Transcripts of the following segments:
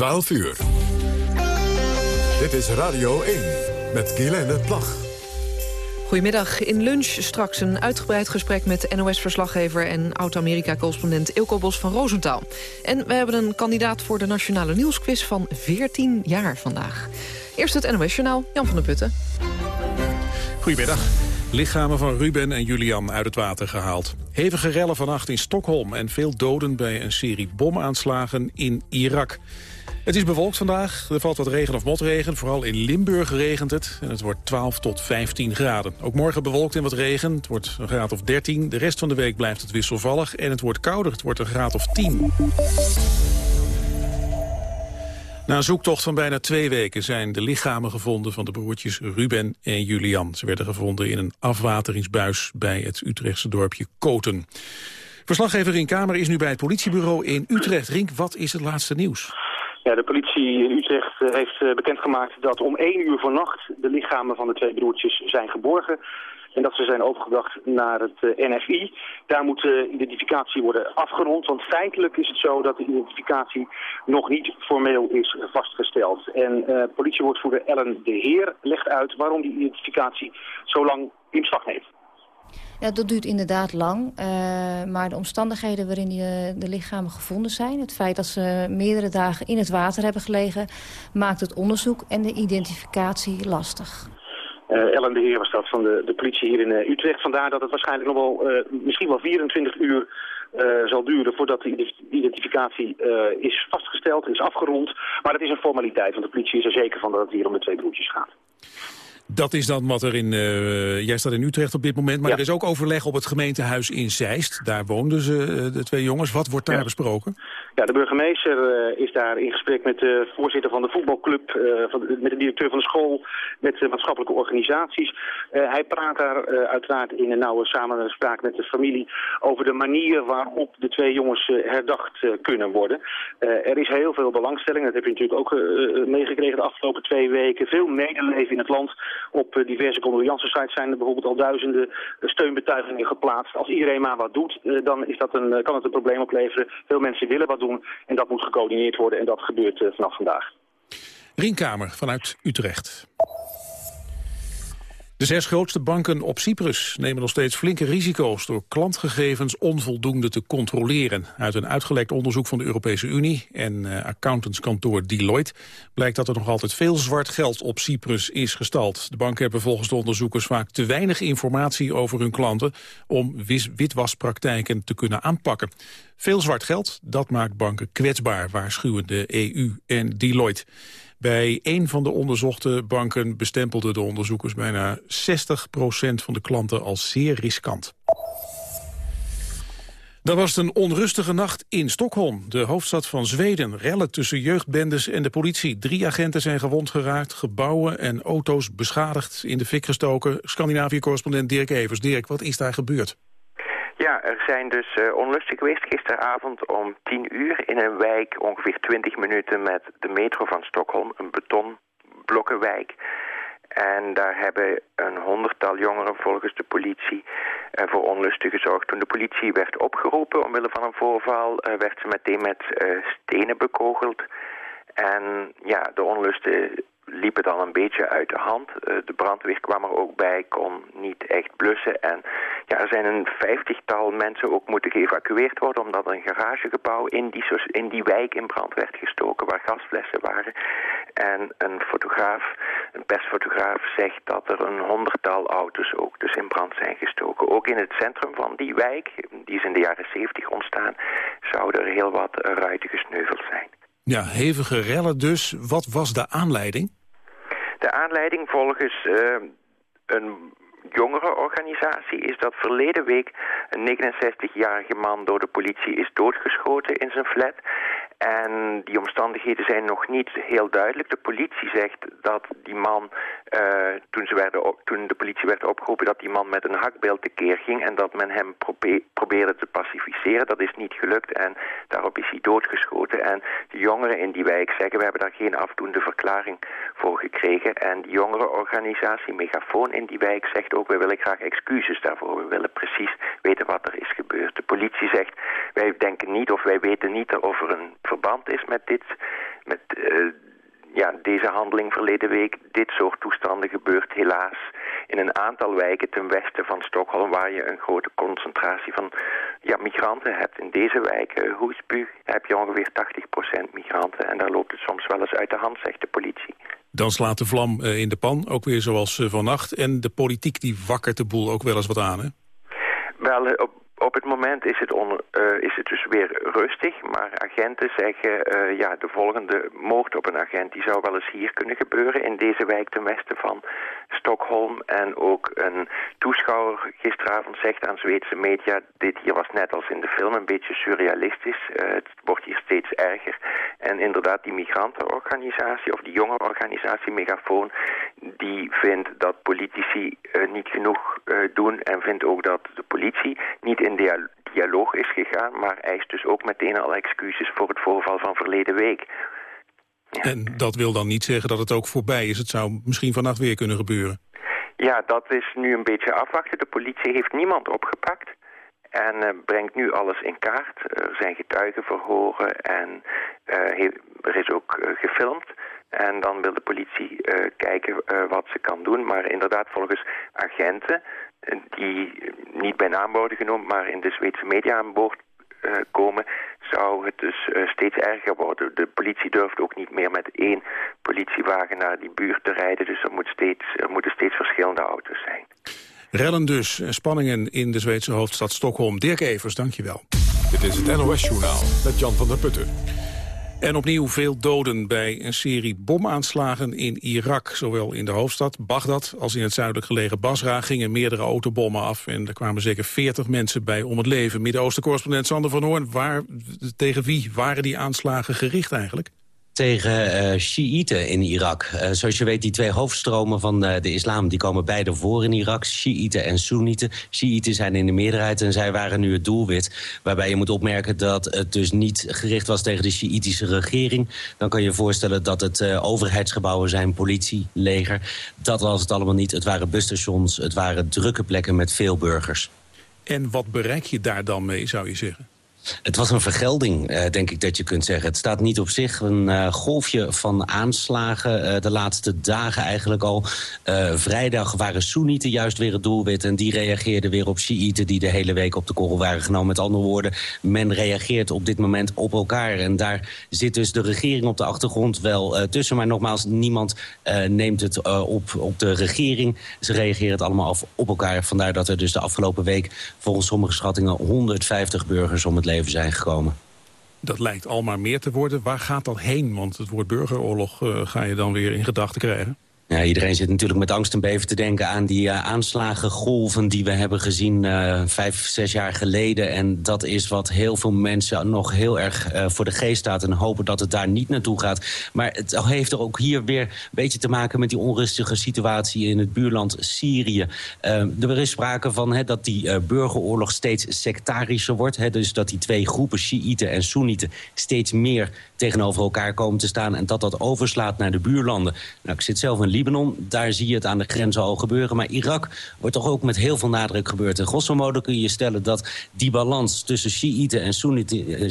12 uur. Dit is Radio 1 met Guylaine Plag. Goedemiddag. In lunch straks een uitgebreid gesprek met NOS-verslaggever... en oud-Amerika-correspondent Ilko Bos van Roosentaal. En we hebben een kandidaat voor de Nationale Nieuwsquiz van 14 jaar vandaag. Eerst het NOS-journaal, Jan van der Putten. Goedemiddag. Lichamen van Ruben en Julian uit het water gehaald. Hevige rellen vannacht in Stockholm en veel doden bij een serie bomaanslagen in Irak. Het is bewolkt vandaag. Er valt wat regen of motregen. Vooral in Limburg regent het. En het wordt 12 tot 15 graden. Ook morgen bewolkt en wat regen. Het wordt een graad of 13. De rest van de week blijft het wisselvallig. En het wordt kouder. Het wordt een graad of 10. Na een zoektocht van bijna twee weken zijn de lichamen gevonden van de broertjes Ruben en Julian. Ze werden gevonden in een afwateringsbuis bij het Utrechtse dorpje Koten. Verslaggever in Kamer is nu bij het politiebureau in Utrecht. Rink, wat is het laatste nieuws? Ja, de politie in Utrecht eh, heeft eh, bekendgemaakt dat om één uur vannacht de lichamen van de twee broertjes zijn geborgen. En dat ze zijn overgebracht naar het eh, NFI. Daar moet de identificatie worden afgerond. Want feitelijk is het zo dat de identificatie nog niet formeel is vastgesteld. En uh, politiewoordvoerder Ellen de Heer legt uit waarom die identificatie zo lang in slag heeft. Ja, dat duurt inderdaad lang. Uh, maar de omstandigheden waarin die, de lichamen gevonden zijn... het feit dat ze meerdere dagen in het water hebben gelegen... maakt het onderzoek en de identificatie lastig. Uh, Ellen de Heer was dat van de, de politie hier in Utrecht. Vandaar dat het waarschijnlijk nog wel, misschien wel 24 uur zal duren voordat de identificatie is vastgesteld, is afgerond. Maar het is een formaliteit, want de politie is er zeker van dat het hier om de twee broertjes gaat. Dat is dan wat er in... Uh, jij staat in Utrecht op dit moment, maar er is ook overleg op het gemeentehuis in Zeist. Daar woonden ze, uh, de twee jongens. Wat wordt daar besproken? De burgemeester uh, is daar in gesprek met de voorzitter van de voetbalclub, van, met de directeur van de school, met de maatschappelijke organisaties. hij praat daar uiteraard in een nauwe samenspraak met de familie over de manier waarop de twee jongens herdacht kunnen worden. er is heel veel belangstelling, dat heb je natuurlijk ook meegekregen de afgelopen twee weken. Veel medeleven in het land. Op eh, diverse condoleance-sites zijn er bijvoorbeeld al duizenden eh, steunbetuigingen geplaatst. Als iedereen maar wat doet, eh, dan is dat een, kan het een probleem opleveren. Veel mensen willen wat doen en dat moet gecoördineerd worden en dat gebeurt vanaf vandaag. Rienkamer vanuit Utrecht. De zes grootste banken op Cyprus nemen nog steeds flinke risico's... door klantgegevens onvoldoende te controleren. Uit een uitgelekt onderzoek van de Europese Unie en uh, accountantskantoor Deloitte... blijkt dat er nog altijd veel zwart geld op Cyprus is gestald. De banken hebben volgens de onderzoekers vaak te weinig informatie over hun klanten... om witwaspraktijken te kunnen aanpakken. Veel zwart geld, dat maakt banken kwetsbaar, waarschuwen de EU en Deloitte. Bij een van de onderzochte banken bestempelden de onderzoekers bijna 60% van de klanten als zeer riskant. Dat was een onrustige nacht in Stockholm, de hoofdstad van Zweden. Rellen tussen jeugdbendes en de politie. Drie agenten zijn gewond geraakt, gebouwen en auto's beschadigd, in de fik gestoken. Scandinavië-correspondent Dirk Evers. Dirk, wat is daar gebeurd? Ja, er zijn dus uh, onlusten geweest gisteravond om 10 uur in een wijk, ongeveer 20 minuten met de metro van Stockholm, een betonblokkenwijk. En daar hebben een honderdtal jongeren volgens de politie uh, voor onlusten gezorgd. Toen de politie werd opgeroepen omwille van een voorval, uh, werd ze meteen met stenen bekogeld. En ja, de onlusten liep het al een beetje uit de hand. De brandweer kwam er ook bij, kon niet echt blussen. En ja, er zijn een vijftigtal mensen ook moeten geëvacueerd worden... omdat een garagegebouw in die, in die wijk in brand werd gestoken... waar gasflessen waren. En een fotograaf, een persfotograaf, zegt dat er een honderdtal auto's ook dus in brand zijn gestoken. Ook in het centrum van die wijk, die is in de jaren zeventig ontstaan... zouden er heel wat ruiten gesneuveld zijn. Ja, hevige rellen dus. Wat was de aanleiding? De aanleiding volgens uh, een jongerenorganisatie is dat verleden week een 69-jarige man door de politie is doodgeschoten in zijn flat. En die omstandigheden zijn nog niet heel duidelijk. De politie zegt dat die man, uh, toen, ze werden toen de politie werd opgeroepen, dat die man met een hakbeeld tekeer ging en dat men hem probeerde te pacificeren. Dat is niet gelukt en daarop is hij doodgeschoten. En de jongeren in die wijk zeggen, we hebben daar geen afdoende verklaring voor gekregen. En die jongerenorganisatie Megafoon in die wijk zegt ook, we willen graag excuses daarvoor. We willen precies weten wat er is gebeurd. De politie zegt, wij denken niet of wij weten niet of er een verband is met dit met ja, deze handeling verleden week. Dit soort toestanden gebeurt helaas in een aantal wijken ten westen van Stockholm... waar je een grote concentratie van ja, migranten hebt. In deze wijken, Hoesbu, heb je ongeveer 80% migranten... en daar loopt het soms wel eens uit de hand, zegt de politie. Dan slaat de vlam in de pan, ook weer zoals vannacht. En de politiek die wakkert de boel ook wel eens wat aan, hè? Wel, op op het moment is het, uh, is het dus weer rustig, maar agenten zeggen... Uh, ja, de volgende moord op een agent die zou wel eens hier kunnen gebeuren... in deze wijk ten westen van Stockholm. En ook een toeschouwer gisteravond zegt aan Zweedse media... dit hier was net als in de film een beetje surrealistisch. Uh, het wordt hier steeds erger. En inderdaad, die migrantenorganisatie of die jonge organisatie Megafoon... die vindt dat politici niet genoeg doen... en vindt ook dat de politie niet in dialoog is gegaan... maar eist dus ook meteen al excuses voor het voorval van verleden week. En dat wil dan niet zeggen dat het ook voorbij is. Het zou misschien vannacht weer kunnen gebeuren. Ja, dat is nu een beetje afwachten. De politie heeft niemand opgepakt. En uh, brengt nu alles in kaart. Er zijn getuigenverhoren en uh, er is ook uh, gefilmd. En dan wil de politie kijken wat ze kan doen. Maar inderdaad, volgens agenten die niet bij naam worden genoemd, maar in de Zweedse media aan boord uh, komen, zou het dus uh, steeds erger worden. De politie durft ook niet meer met één politiewagen naar die buurt te rijden, dus er, moet steeds, er moeten steeds verschillende auto's zijn. Rellen dus, spanningen in de Zweedse hoofdstad Stockholm. Dirk Evers, dankjewel. Dit is het NOS Journaal met Jan van der Putten. En opnieuw veel doden bij een serie bomaanslagen in Irak. Zowel in de hoofdstad Bagdad als in het zuidelijk gelegen Basra gingen meerdere autobommen af. En er kwamen zeker 40 mensen bij om het leven. Midden-Oosten-correspondent Sander van Hoorn, waar, tegen wie waren die aanslagen gericht eigenlijk? Tegen uh, Shiiten in Irak. Uh, zoals je weet, die twee hoofdstromen van uh, de islam... die komen beide voor in Irak, Shiiten en Soenieten. Shiiten zijn in de meerderheid en zij waren nu het doelwit. Waarbij je moet opmerken dat het dus niet gericht was... tegen de Shiïtische regering. Dan kan je je voorstellen dat het overheidsgebouwen zijn... politie, leger. Dat was het allemaal niet. Het waren busstations, het waren drukke plekken met veel burgers. En wat bereik je daar dan mee, zou je zeggen? Het was een vergelding, uh, denk ik dat je kunt zeggen. Het staat niet op zich een uh, golfje van aanslagen. Uh, de laatste dagen eigenlijk al. vrijdag waren Soenieten juist weer het doelwit. En die reageerden weer op Shiiten die de hele week op de korrel waren genomen. Met andere woorden, men reageert op dit moment op elkaar. En daar zit dus de regering op de achtergrond wel tussen. Maar nogmaals, niemand neemt het op, op de regering. Ze reageren het allemaal af op elkaar. Vandaar dat er dus de afgelopen week volgens sommige schattingen 150 burgers om het zijn gekomen. Dat lijkt al maar meer te worden. Waar gaat dat heen? Want het woord burgeroorlog uh, ga je dan weer in gedachten krijgen. Ja, iedereen zit natuurlijk met angst en beven te denken aan die uh, aanslagengolven die we hebben gezien uh, vijf, zes jaar geleden. En dat is wat heel veel mensen nog heel erg uh, voor de geest staat en hopen dat het daar niet naartoe gaat. Maar het heeft er ook hier weer een beetje te maken met die onrustige situatie in het buurland Syrië. er is sprake van dat die burgeroorlog steeds sectarischer wordt. Dus dat die twee groepen, Shiiten en Soenieten, steeds meer tegenover elkaar komen te staan. En dat dat overslaat naar de buurlanden. Nou, ik zit zelf in Libanon. Daar zie je het aan de grenzen al gebeuren. Maar Irak wordt toch ook met heel veel nadruk gebeurd. En grosso modo kun je stellen dat die balans tussen Shiiten en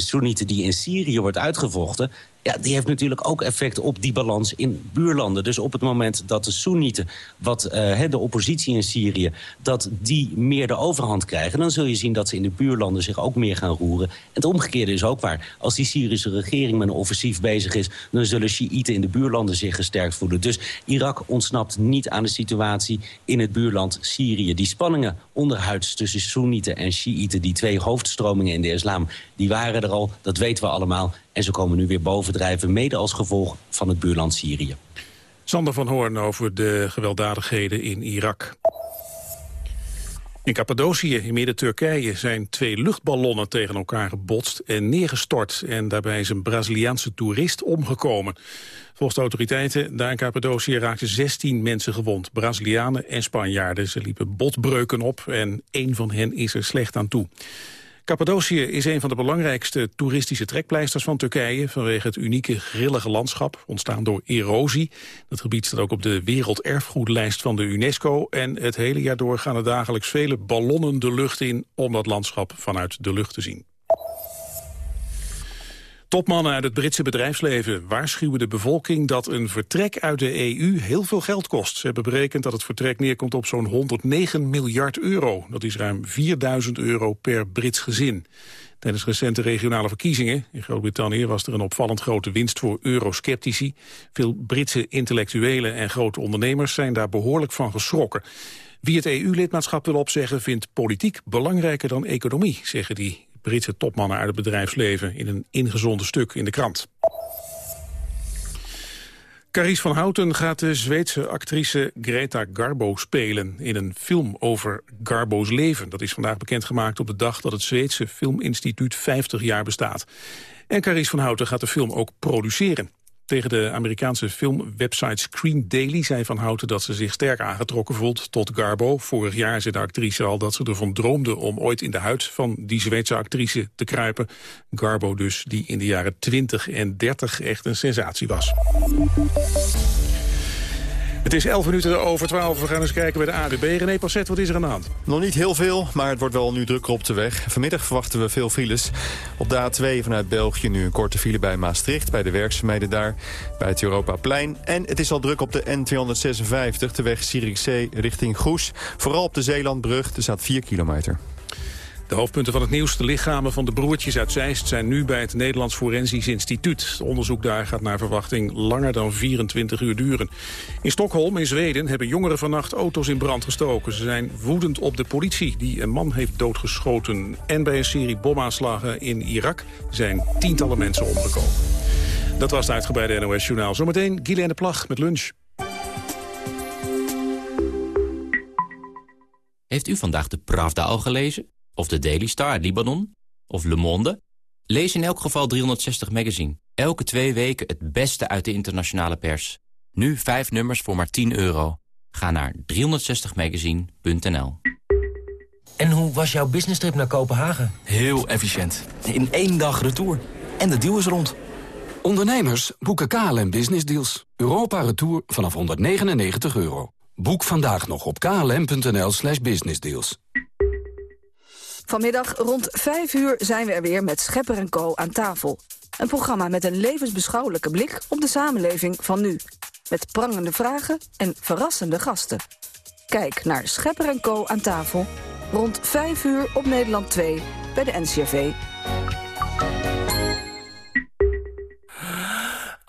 Soenieten die in Syrië wordt uitgevochten ja, die heeft natuurlijk ook effect op die balans in buurlanden. Dus op het moment dat de Soenieten, wat uh, de oppositie in Syrië... dat die meer de overhand krijgen... dan zul je zien dat ze in de buurlanden zich ook meer gaan roeren. En het omgekeerde is ook waar. Als die Syrische regering met een offensief bezig is... dan zullen Shiiten in de buurlanden zich gesterkt voelen. Dus Irak ontsnapt niet aan de situatie in het buurland Syrië. Die spanningen onderhuids tussen Soenieten en Shiiten... die twee hoofdstromingen in de islam, die waren er al. Dat weten we allemaal. En ze komen nu weer bovendrijven, mede als gevolg van het buurland Syrië. Sander van Hoorn over de gewelddadigheden in Irak. In Cappadocië, in midden-Turkije, zijn twee luchtballonnen tegen elkaar gebotst en neergestort. En daarbij is een Braziliaanse toerist omgekomen. Volgens de autoriteiten daar in Cappadocië raakten 16 mensen gewond. Brazilianen en Spanjaarden. Ze liepen botbreuken op en één van hen is er slecht aan toe. Cappadocië is een van de belangrijkste toeristische trekpleisters van Turkije... vanwege het unieke grillige landschap, ontstaan door erosie. Dat gebied staat ook op de werelderfgoedlijst van de UNESCO... en het hele jaar door gaan er dagelijks vele ballonnen de lucht in... om dat landschap vanuit de lucht te zien. Topmannen uit het Britse bedrijfsleven waarschuwen de bevolking dat een vertrek uit de EU heel veel geld kost. Ze hebben berekend dat het vertrek neerkomt op zo'n 109 miljard euro. Dat is ruim 4000 euro per Brits gezin. Tijdens recente regionale verkiezingen in Groot-Brittannië was er een opvallend grote winst voor eurosceptici. Veel Britse intellectuelen en grote ondernemers zijn daar behoorlijk van geschrokken. Wie het EU-lidmaatschap wil opzeggen vindt politiek belangrijker dan economie, zeggen die Britse topmannen uit het bedrijfsleven in een ingezonden stuk in de krant. Carice van Houten gaat de Zweedse actrice Greta Garbo spelen... in een film over Garbo's leven. Dat is vandaag bekendgemaakt op de dag dat het Zweedse Filminstituut 50 jaar bestaat. En Carice van Houten gaat de film ook produceren. Tegen de Amerikaanse filmwebsite Screen Daily zei Van Houten dat ze zich sterk aangetrokken voelt tot Garbo. Vorig jaar zei de actrice al dat ze ervan droomde om ooit in de huid van die Zweedse actrice te kruipen. Garbo dus, die in de jaren 20 en 30 echt een sensatie was. Het is 11 minuten over 12. We gaan eens kijken bij de ADB. René Passet, wat is er aan de hand? Nog niet heel veel, maar het wordt wel nu drukker op de weg. Vanmiddag verwachten we veel files. Op de A2 vanuit België nu een korte file bij Maastricht... bij de werkzaamheden daar, bij het Europaplein. En het is al druk op de N256, de weg Zierikzee richting Goes. Vooral op de Zeelandbrug, er staat 4 kilometer. De hoofdpunten van het nieuws. De lichamen van de broertjes uit Zeist zijn nu bij het Nederlands Forensisch Instituut. Het onderzoek daar gaat naar verwachting langer dan 24 uur duren. In Stockholm in Zweden hebben jongeren vannacht auto's in brand gestoken. Ze zijn woedend op de politie die een man heeft doodgeschoten. En bij een serie bomaanslagen in Irak zijn tientallen mensen omgekomen. Dat was het uitgebreide NOS Journaal. Zometeen Guylaine Plag met lunch. Heeft u vandaag de Pravda al gelezen? Of de Daily Star uit Libanon? Of Le Monde? Lees in elk geval 360 Magazine. Elke twee weken het beste uit de internationale pers. Nu vijf nummers voor maar 10 euro. Ga naar 360magazine.nl En hoe was jouw business trip naar Kopenhagen? Heel efficiënt. In één dag retour. En de deal is rond. Ondernemers boeken KLM Business Deals. Europa Retour vanaf 199 euro. Boek vandaag nog op klm.nl slash businessdeals. Vanmiddag rond 5 uur zijn we er weer met Schepper en Co. aan tafel. Een programma met een levensbeschouwelijke blik op de samenleving van nu. Met prangende vragen en verrassende gasten. Kijk naar Schepper en Co. aan tafel. Rond 5 uur op Nederland 2 bij de NCRV.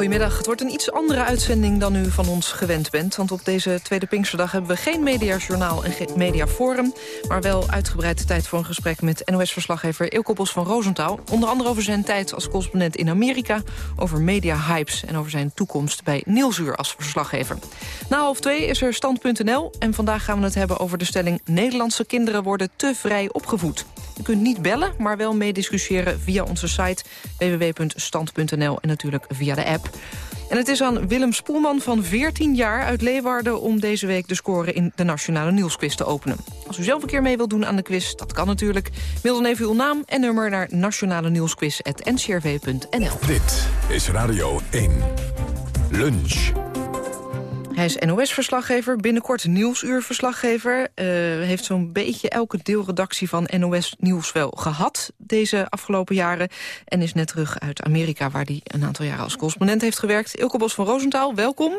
Goedemiddag. Het wordt een iets andere uitzending dan u van ons gewend bent. Want op deze tweede Pinksterdag hebben we geen mediajournaal en geen mediaforum... maar wel uitgebreid tijd voor een gesprek met NOS-verslaggever Ilko Bos van Roosentaal. Onder andere over zijn tijd als correspondent in Amerika... over media-hypes en over zijn toekomst bij Nieuwsuur als verslaggever. Na half twee is er Stand.nl en vandaag gaan we het hebben over de stelling... Nederlandse kinderen worden te vrij opgevoed. U kunt niet bellen, maar wel meediscussiëren via onze site www.stand.nl en natuurlijk via de app. En het is aan Willem Spoelman van 14 jaar uit Leeuwarden... om deze week de score in de Nationale Nieuwsquiz te openen. Als u zelf een keer mee wilt doen aan de quiz, dat kan natuurlijk. Mail dan even uw naam en nummer naar nationale nieuwsquiz.ncrv.nl. Dit is Radio 1. Lunch. Hij is NOS-verslaggever, binnenkort Nieuwsuur-verslaggever. Uh, heeft zo'n beetje elke deelredactie van NOS Nieuws wel gehad... deze afgelopen jaren. En is net terug uit Amerika, waar hij een aantal jaren als correspondent heeft gewerkt. Ilke Bos van Roosentaal, welkom.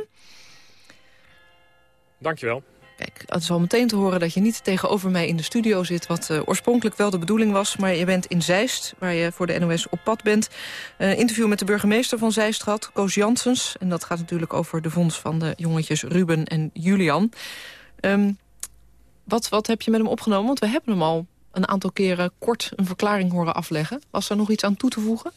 Dankjewel. Kijk, het is al meteen te horen dat je niet tegenover mij in de studio zit... wat uh, oorspronkelijk wel de bedoeling was. Maar je bent in Zeist, waar je voor de NOS op pad bent. Uh, interview met de burgemeester van Zeist Koos Janssens. En dat gaat natuurlijk over de vonds van de jongetjes Ruben en Julian. Um, Wat, wat heb je met hem opgenomen? Want we hebben hem al een aantal keren kort een verklaring horen afleggen. Was er nog iets aan toe te voegen?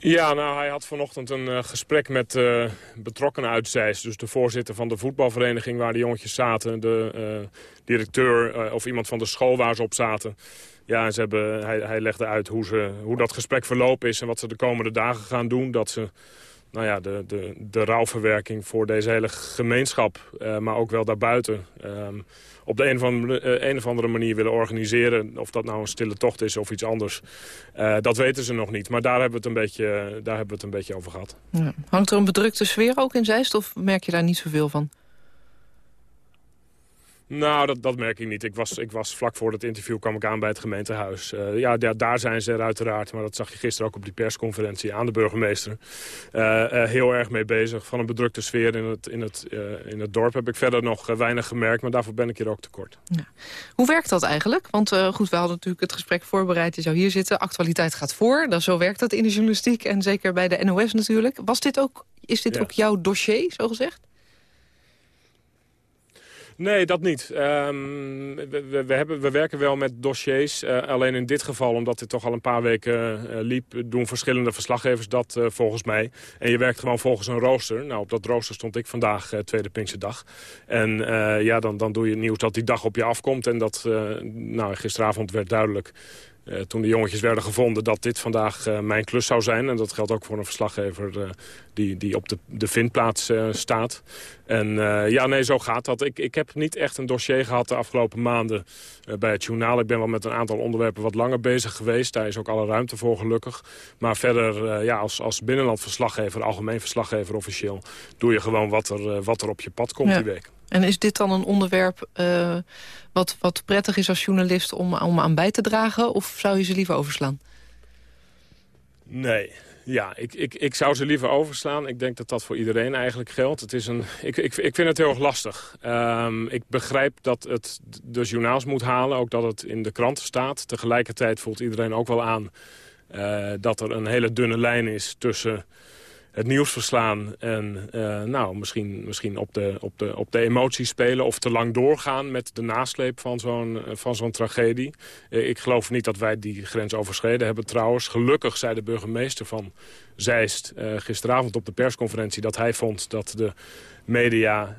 Ja, nou, hij had vanochtend een uh, gesprek met uh, betrokkenen uit. Dus de voorzitter van de voetbalvereniging waar de jongetjes zaten. De uh, directeur of iemand van de school waar ze op zaten. Ja, ze hebben, hij, hij legde uit hoe, ze, hoe dat gesprek verlopen is... en wat ze de komende dagen gaan doen. Dat ze nou ja, de, de, de rouwverwerking voor deze hele gemeenschap, maar ook wel daarbuiten... Um, op de een of, andere, of andere manier willen organiseren. Of dat nou een stille tocht is of iets anders. Uh, dat weten ze nog niet. Maar daar hebben we het een beetje, daar hebben we het een beetje over gehad. Ja. Hangt er een bedrukte sfeer ook in Zeist? Of merk je daar niet zoveel van? Nou, dat, dat merk ik niet. Ik was, ik was vlak voor het interview kwam ik aan bij het gemeentehuis. Uh, ja, daar, daar zijn ze er uiteraard. Maar dat zag je gisteren ook op die persconferentie aan de burgemeester. Uh, uh, heel erg mee bezig. Van een bedrukte sfeer in het, in, het, in het dorp heb ik verder nog weinig gemerkt. Maar daarvoor ben ik hier ook tekort. Ja. Hoe werkt dat eigenlijk? Want goed, we hadden natuurlijk het gesprek voorbereid. Je zou hier zitten. Actualiteit gaat voor. Dan, zo werkt dat in de journalistiek. En zeker bij de NOS natuurlijk. Was dit ook, is dit ja. ook jouw dossier, zo gezegd? Nee, dat niet. Um, we, we, hebben, we werken wel met dossiers. Uh, alleen in dit geval, omdat dit toch al een paar weken uh, liep... doen verschillende verslaggevers dat uh, volgens mij. En je werkt gewoon volgens een rooster. Nou, op dat rooster stond ik vandaag, tweede Pinksterdag. En ja, dan, dan doe je het nieuws dat die dag op je afkomt. En dat, nou, gisteravond werd duidelijk uh, toen de jongetjes werden gevonden dat dit vandaag uh, mijn klus zou zijn. En dat geldt ook voor een verslaggever uh, die, die op de, de vindplaats staat. En ja, nee, zo gaat dat. Ik, ik heb niet echt een dossier gehad de afgelopen maanden bij het journaal. Ik ben wel met een aantal onderwerpen wat langer bezig geweest. Daar is ook alle ruimte voor gelukkig. Maar verder, ja, als, als binnenlandverslaggever, algemeen verslaggever officieel... doe je gewoon wat er, wat er op je pad komt ja. die week. En is dit dan een onderwerp uh, wat, wat prettig is als journalist om, om aan bij te dragen? Of zou je ze liever overslaan? Nee, ja, ik, ik, ik zou ze liever overslaan. Ik denk dat dat voor iedereen eigenlijk geldt. Het is een, ik, ik, ik vind het heel erg lastig. Um, ik begrijp dat het de journaals moet halen, ook dat het in de kranten staat. Tegelijkertijd voelt iedereen ook wel aan uh, dat er een hele dunne lijn is tussen het nieuws verslaan en uh, nou, misschien, misschien op, de, op, de, op de emoties spelen... of te lang doorgaan met de nasleep van zo'n van zo'n tragedie. Uh, ik geloof niet dat wij die grens overschreden hebben trouwens. Gelukkig zei de burgemeester van Zeist uh, gisteravond op de persconferentie... dat hij vond dat de media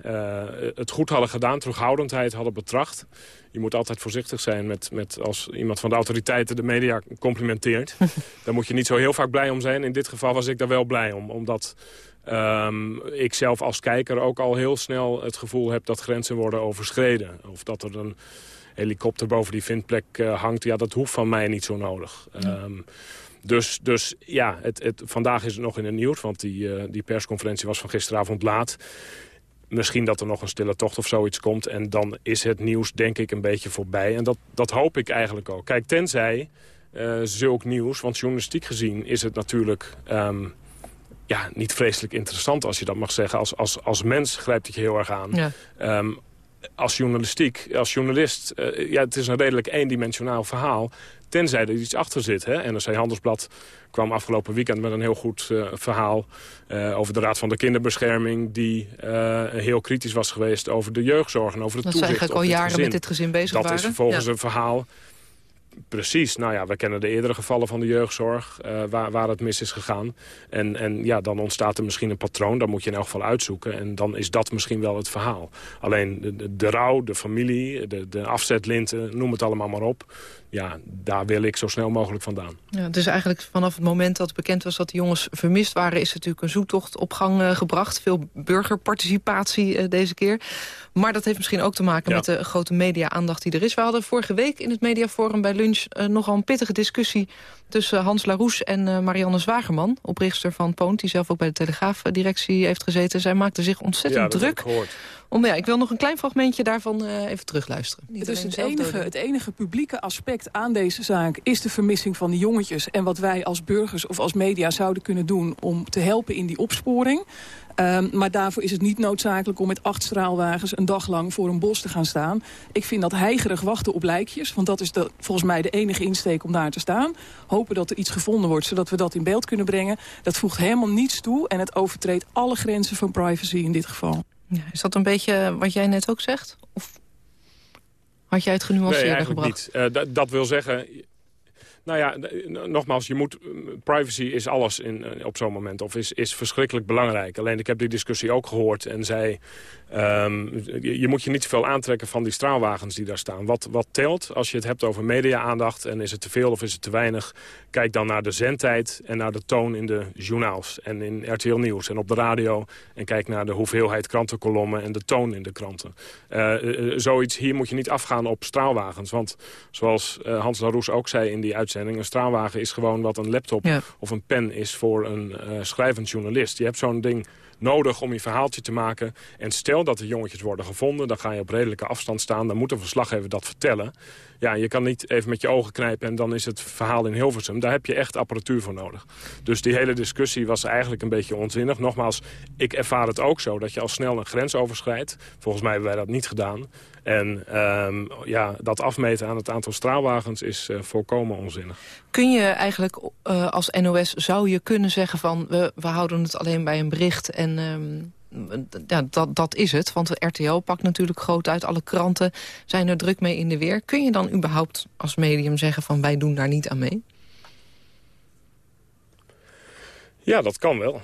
het goed hadden gedaan, terughoudendheid hadden betracht je moet altijd voorzichtig zijn met, met als iemand van de autoriteiten de media complimenteert. daar moet je niet zo heel vaak blij om zijn. In dit geval was ik daar wel blij om, omdat um, ik zelf als kijker ook al heel snel het gevoel heb dat grenzen worden overschreden. Of dat er een helikopter boven die vindplek uh, hangt. Ja, dat hoeft van mij niet zo nodig. Um, dus, dus ja, het, het, vandaag is het nog in het nieuws, want die, uh, die persconferentie was van gisteravond laat misschien dat er nog een stille tocht of zoiets komt. En dan is het nieuws denk ik een beetje voorbij. En dat, dat hoop ik eigenlijk ook. Kijk, tenzij uh, zulk nieuws, want journalistiek gezien is het natuurlijk... Um, ja, niet vreselijk interessant als je dat mag zeggen. Als, als, als mens grijpt het je heel erg aan. Ja. Um, als journalistiek, als journalist, uh, ja, het is een redelijk eendimensionaal verhaal. Tenzij er iets achter zit. Hè? NRC Handelsblad kwam afgelopen weekend met een heel goed uh, verhaal... Uh, over de Raad van de Kinderbescherming... die heel kritisch was geweest over de jeugdzorg en over de dat toezicht Dat eigenlijk al jaren met dit gezin bezig dat waren. Dat is vervolgens ja. een verhaal Precies. Nou ja, we kennen de eerdere gevallen van de jeugdzorg uh, waar, waar het mis is gegaan. En, en ja, dan ontstaat er misschien een patroon. Dat moet je in elk geval uitzoeken. En dan is dat misschien wel het verhaal. Alleen de, de, de rouw, de familie, de, de afzetlinten, noem het allemaal maar op. Ja, daar wil ik zo snel mogelijk vandaan. Ja, dus eigenlijk vanaf het moment dat bekend was dat de jongens vermist waren... is natuurlijk een zoektocht op gang uh, gebracht. Veel burgerparticipatie uh, deze keer. Maar dat heeft misschien ook te maken ja. met de grote media-aandacht die er is. We hadden vorige week in het Mediaforum bij lunch uh, nogal een pittige discussie... tussen Hans Laroes en uh, Marianne Zwagerman, oprichter van Poont... die zelf ook bij de Telegraaf-directie heeft gezeten. Zij maakte zich ontzettend ja, druk. Om, ja, ik wil nog een klein fragmentje daarvan uh, even terugluisteren. Niet dus het enige, het enige publieke aspect aan deze zaak... is de vermissing van de jongetjes. En wat wij als burgers of als media zouden kunnen doen... om te helpen in die opsporing. Um, maar daarvoor is het niet noodzakelijk om met acht straalwagens... een dag lang voor een bos te gaan staan. Ik vind dat heigerig wachten op lijkjes. Want dat is de, volgens mij de enige insteek om daar te staan. Hopen dat er iets gevonden wordt, zodat we dat in beeld kunnen brengen. Dat voegt helemaal niets toe en het overtreedt alle grenzen van privacy in dit geval. Ja, is dat een beetje wat jij net ook zegt? Of had jij het genuanceerder nee, gebracht? niet. Uh, dat wil zeggen, nou ja, nogmaals, je moet, privacy is alles in, eh, op zo'n moment. Of is, is verschrikkelijk belangrijk. Alleen ik heb die discussie ook gehoord en zei... Um, je, moet je niet zoveel aantrekken van die straalwagens die daar staan. Wat, wat telt als je het hebt over media-aandacht... en is het te veel of is het te weinig... kijk dan naar de zendtijd en naar de toon in de journaals... en in RTL Nieuws en op de radio... en kijk naar de hoeveelheid krantenkolommen en de toon in de kranten. Uh, zoiets, hier moet je niet afgaan op straalwagens. Want zoals Hans Laroes ook zei in die uitzending... een straalwagen is gewoon wat een laptop of een pen is voor een schrijvend journalist. Je hebt zo'n ding nodig om je verhaaltje te maken. En stel dat de jongetjes worden gevonden, dan ga je op redelijke afstand staan. Dan moet een verslaggever dat vertellen. Ja, je kan niet even met je ogen knijpen en dan is het verhaal in Hilversum. Daar heb je echt apparatuur voor nodig. Dus die hele discussie was eigenlijk een beetje onzinnig. Nogmaals, ik ervaar het ook zo dat je al snel een grens overschrijdt. Volgens mij hebben wij dat niet gedaan. En um, ja, dat afmeten aan het aantal straalwagens is uh, volkomen onzinnig. Kun je eigenlijk uh, als NOS, zou je kunnen zeggen van... we, we houden het alleen bij een bericht en... Um, ja, dat, dat is het, want de RTL pakt natuurlijk groot uit. Alle kranten zijn er druk mee in de weer. Kun je dan überhaupt als medium zeggen van wij doen daar niet aan mee? Ja, dat kan wel.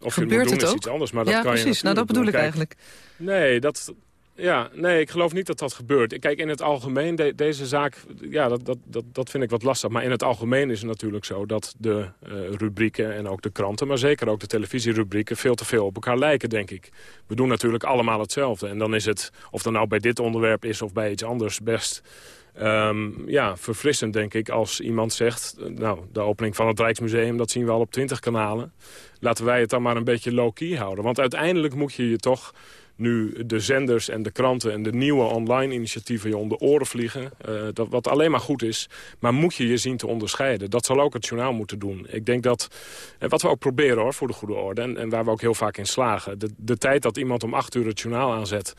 Of Gebeurt je moet doen het is ook? iets anders, maar dat ja, kan precies. je Nou, dat bedoel ik Kijk, eigenlijk. Nee, dat, ja, nee, ik geloof niet dat dat gebeurt. Kijk, in het algemeen, de, deze zaak, ja, dat, dat, dat, dat vind ik wat lastig. Maar in het algemeen is het natuurlijk zo dat de uh, rubrieken en ook de kranten... maar zeker ook de televisierubrieken veel te veel op elkaar lijken, denk ik. We doen natuurlijk allemaal hetzelfde. En dan is het, of dat nou bij dit onderwerp is of bij iets anders, best... Um, ja, verfrissend denk ik als iemand zegt... nou, de opening van het Rijksmuseum, dat zien we al op 20 kanalen. Laten wij het dan maar een beetje low-key houden. Want uiteindelijk moet je je toch nu de zenders en de kranten en de nieuwe online initiatieven je om de oren vliegen. Uh, dat, wat alleen maar goed is. Maar moet je je zien te onderscheiden. Dat zal ook het journaal moeten doen. Ik denk dat, en wat we ook proberen hoor, voor de goede orde. En, waar we ook heel vaak in slagen. De, de tijd dat iemand om acht uur het journaal aanzet.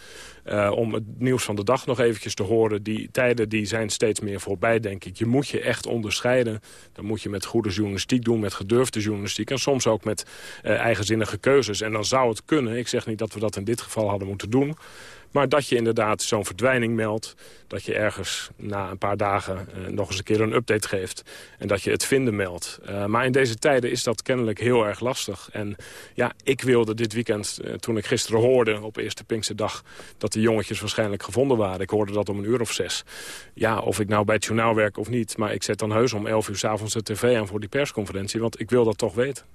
Uh, om het nieuws van de dag nog eventjes te horen. Die tijden die zijn steeds meer voorbij denk ik. Je moet je echt onderscheiden. Dan moet je met goede journalistiek doen. Met gedurfde journalistiek. En soms ook met eigenzinnige keuzes. En dan zou het kunnen. Ik zeg niet dat we dat in dit geval hadden moeten doen. Maar dat je inderdaad zo'n verdwijning meldt. Dat je ergens na een paar dagen uh, nog eens een keer een update geeft. En dat je het vinden meldt. Uh, maar in deze tijden is dat kennelijk heel erg lastig. En ja, ik wilde dit weekend, uh, toen ik gisteren hoorde op eerste Pinksterdag... dat de jongetjes waarschijnlijk gevonden waren. Ik hoorde dat om een uur of zes. Ja, of ik nou bij het journaal werk of niet. Maar ik zet dan heus om elf uur avonds de tv aan voor die persconferentie. Want ik wil dat toch weten.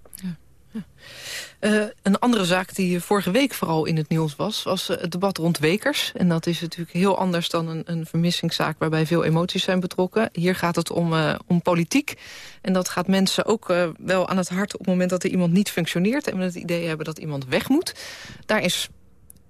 Uh, een andere zaak die vorige week vooral in het nieuws was... was uh, het debat rond Wekers. En dat is natuurlijk heel anders dan een, een vermissingszaak... waarbij veel emoties zijn betrokken. Hier gaat het om, om politiek. En dat gaat mensen ook wel aan het hart... op het moment dat er iemand niet functioneert... en we het idee hebben dat iemand weg moet. Daar is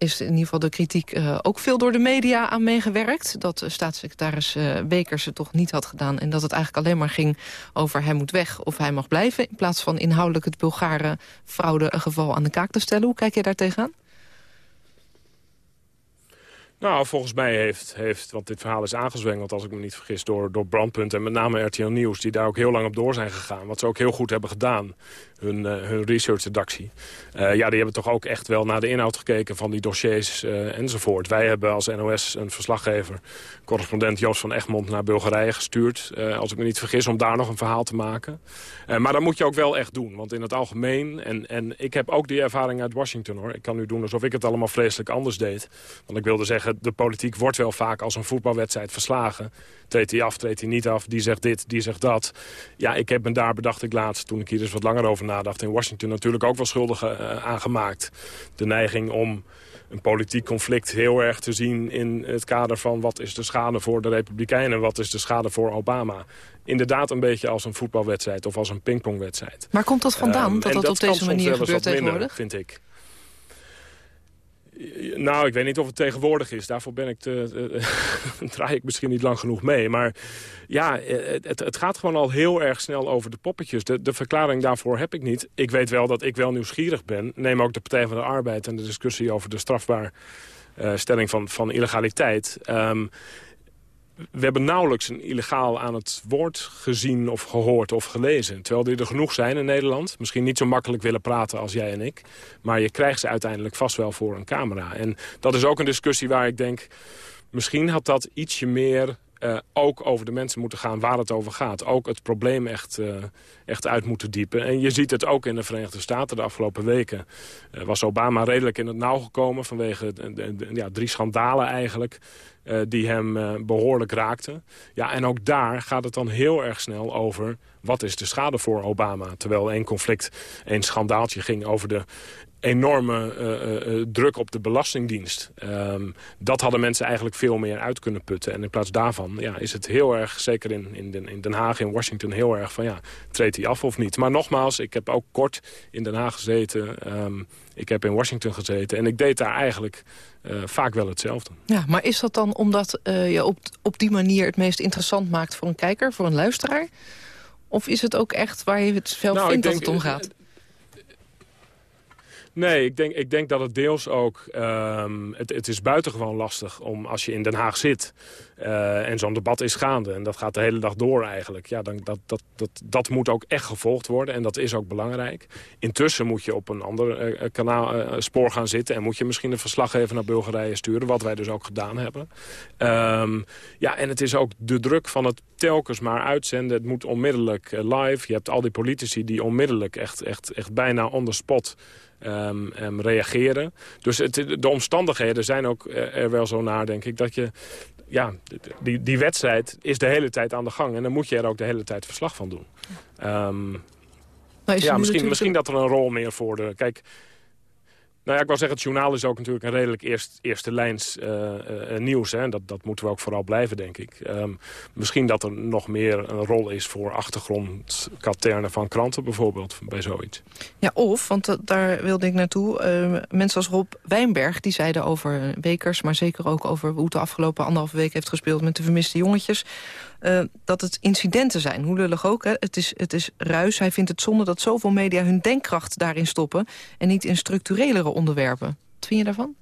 is in ieder geval de kritiek uh, ook veel door de media aan meegewerkt. Dat uh, staatssecretaris uh, Wekers het toch niet had gedaan. En dat het eigenlijk alleen maar ging over hij moet weg of hij mag blijven. In plaats van inhoudelijk het Bulgare fraudegeval aan de kaak te stellen. Hoe kijk je daar tegenaan? Nou, volgens mij heeft, heeft, want dit verhaal is aangezwengeld... als ik me niet vergis, door, door Brandpunt en met name RTL Nieuws... die daar ook heel lang op door zijn gegaan. Wat ze ook heel goed hebben gedaan, hun, uh, hun research-redactie. Uh, ja, die hebben toch ook echt wel naar de inhoud gekeken van die dossiers uh, enzovoort. Wij hebben als NOS een verslaggever, correspondent Joost van Egmond... naar Bulgarije gestuurd, als ik me niet vergis, om daar nog een verhaal te maken. maar dat moet je ook wel echt doen, want in het algemeen... En, en ik heb ook die ervaring uit Washington, hoor. Ik kan nu doen alsof ik het allemaal vreselijk anders deed. Want ik wilde zeggen de politiek wordt wel vaak als een voetbalwedstrijd verslagen. Treedt hij af, treedt hij niet af, die zegt dit, die zegt dat. Ja, ik heb me daar, bedacht ik laatst, toen ik hier eens wat langer over nadacht... in Washington natuurlijk ook wel schuldig uh, aangemaakt. De neiging om een politiek conflict heel erg te zien in het kader van... wat is de schade voor de Republikeinen, wat is de schade voor Obama. Inderdaad een beetje als een voetbalwedstrijd of als een pingpongwedstrijd. Maar komt dat vandaan, um, dat dat, dat op deze manier gebeurt tegenwoordig? Minder, vind ik. Nou, ik weet niet of het tegenwoordig is. Daarvoor ben ik te, draai ik misschien niet lang genoeg mee. Maar ja, het, het, gaat gewoon al heel erg snel over de poppetjes. De, de verklaring daarvoor heb ik niet. Ik weet wel dat ik wel nieuwsgierig ben. Neem ook de Partij van de Arbeid en de discussie over de strafbaar stelling van, van illegaliteit. Um, we hebben nauwelijks een illegaal aan het woord gezien of gehoord of gelezen. Terwijl er er genoeg zijn in Nederland. Misschien niet zo makkelijk willen praten als jij en ik. Maar je krijgt ze uiteindelijk vast wel voor een camera. En dat is ook een discussie waar ik denk... misschien had dat ietsje meer uh, ook over de mensen moeten gaan waar het over gaat. Ook het probleem echt, uh, echt uit moeten diepen. En je ziet het ook in de Verenigde Staten de afgelopen weken. Uh, was Obama redelijk in het nauw gekomen vanwege ja, drie schandalen eigenlijk... die hem behoorlijk raakten. Ja, en ook daar gaat het dan heel erg snel over... wat is de schade voor Obama? Terwijl één conflict, één schandaaltje ging over de enorme uh, uh, druk op de Belastingdienst. Um, dat hadden mensen eigenlijk veel meer uit kunnen putten. En in plaats daarvan ja, is het heel erg, zeker in, in, Den, in Den Haag, in Washington... heel erg van ja, treedt hij af of niet. Maar nogmaals, ik heb ook kort in Den Haag gezeten. Um, ik heb in Washington gezeten. En ik deed daar eigenlijk uh, vaak wel hetzelfde. Ja, maar is dat dan omdat je op, op die manier het meest interessant maakt... voor een kijker, voor een luisteraar? Of is het ook echt waar je het zelf nou, vindt dat het om gaat? Nee, ik denk, ik denk dat het deels ook... Um, het, het is buitengewoon lastig om als je in Den Haag zit... Uh, en zo'n debat is gaande en dat gaat de hele dag door eigenlijk. Ja, dan, dat, dat, dat, dat moet ook echt gevolgd worden en dat is ook belangrijk. Intussen moet je op een ander uh, kanaal, uh, spoor gaan zitten... en moet je misschien een verslaggever naar Bulgarije sturen... wat wij dus ook gedaan hebben. Um, ja, en het is ook de druk van het telkens maar uitzenden. Het moet onmiddellijk live. Je hebt al die politici die onmiddellijk echt, echt, echt bijna on the spot... Um, um, reageren. Dus het, de omstandigheden zijn ook er wel zo naar, denk ik... dat je ja, die, die wedstrijd is de hele tijd aan de gang. En dan moet je er ook de hele tijd verslag van doen. Um, ja, misschien, misschien dat er een rol meer voor de... Kijk, nou ja, ik wil zeggen, het journaal is ook natuurlijk een redelijk eerst, eerste lijns uh, uh, nieuws. Hè? Dat, dat moeten we ook vooral blijven, denk ik. Um, misschien dat er nog meer een rol is voor achtergrondkaternen van kranten bijvoorbeeld, bij zoiets. Ja, of, want daar wilde ik naartoe, mensen als Rob Wijnberg, die zeiden over Wekers, maar zeker ook over hoe het de afgelopen anderhalve week heeft gespeeld met de vermiste jongetjes. Dat het incidenten zijn. Hoe lullig ook, hè? Het, is, het is ruis. Hij vindt het zonde dat zoveel media hun denkkracht daarin stoppen... en niet in onderwerpen. Wat vind je daarvan?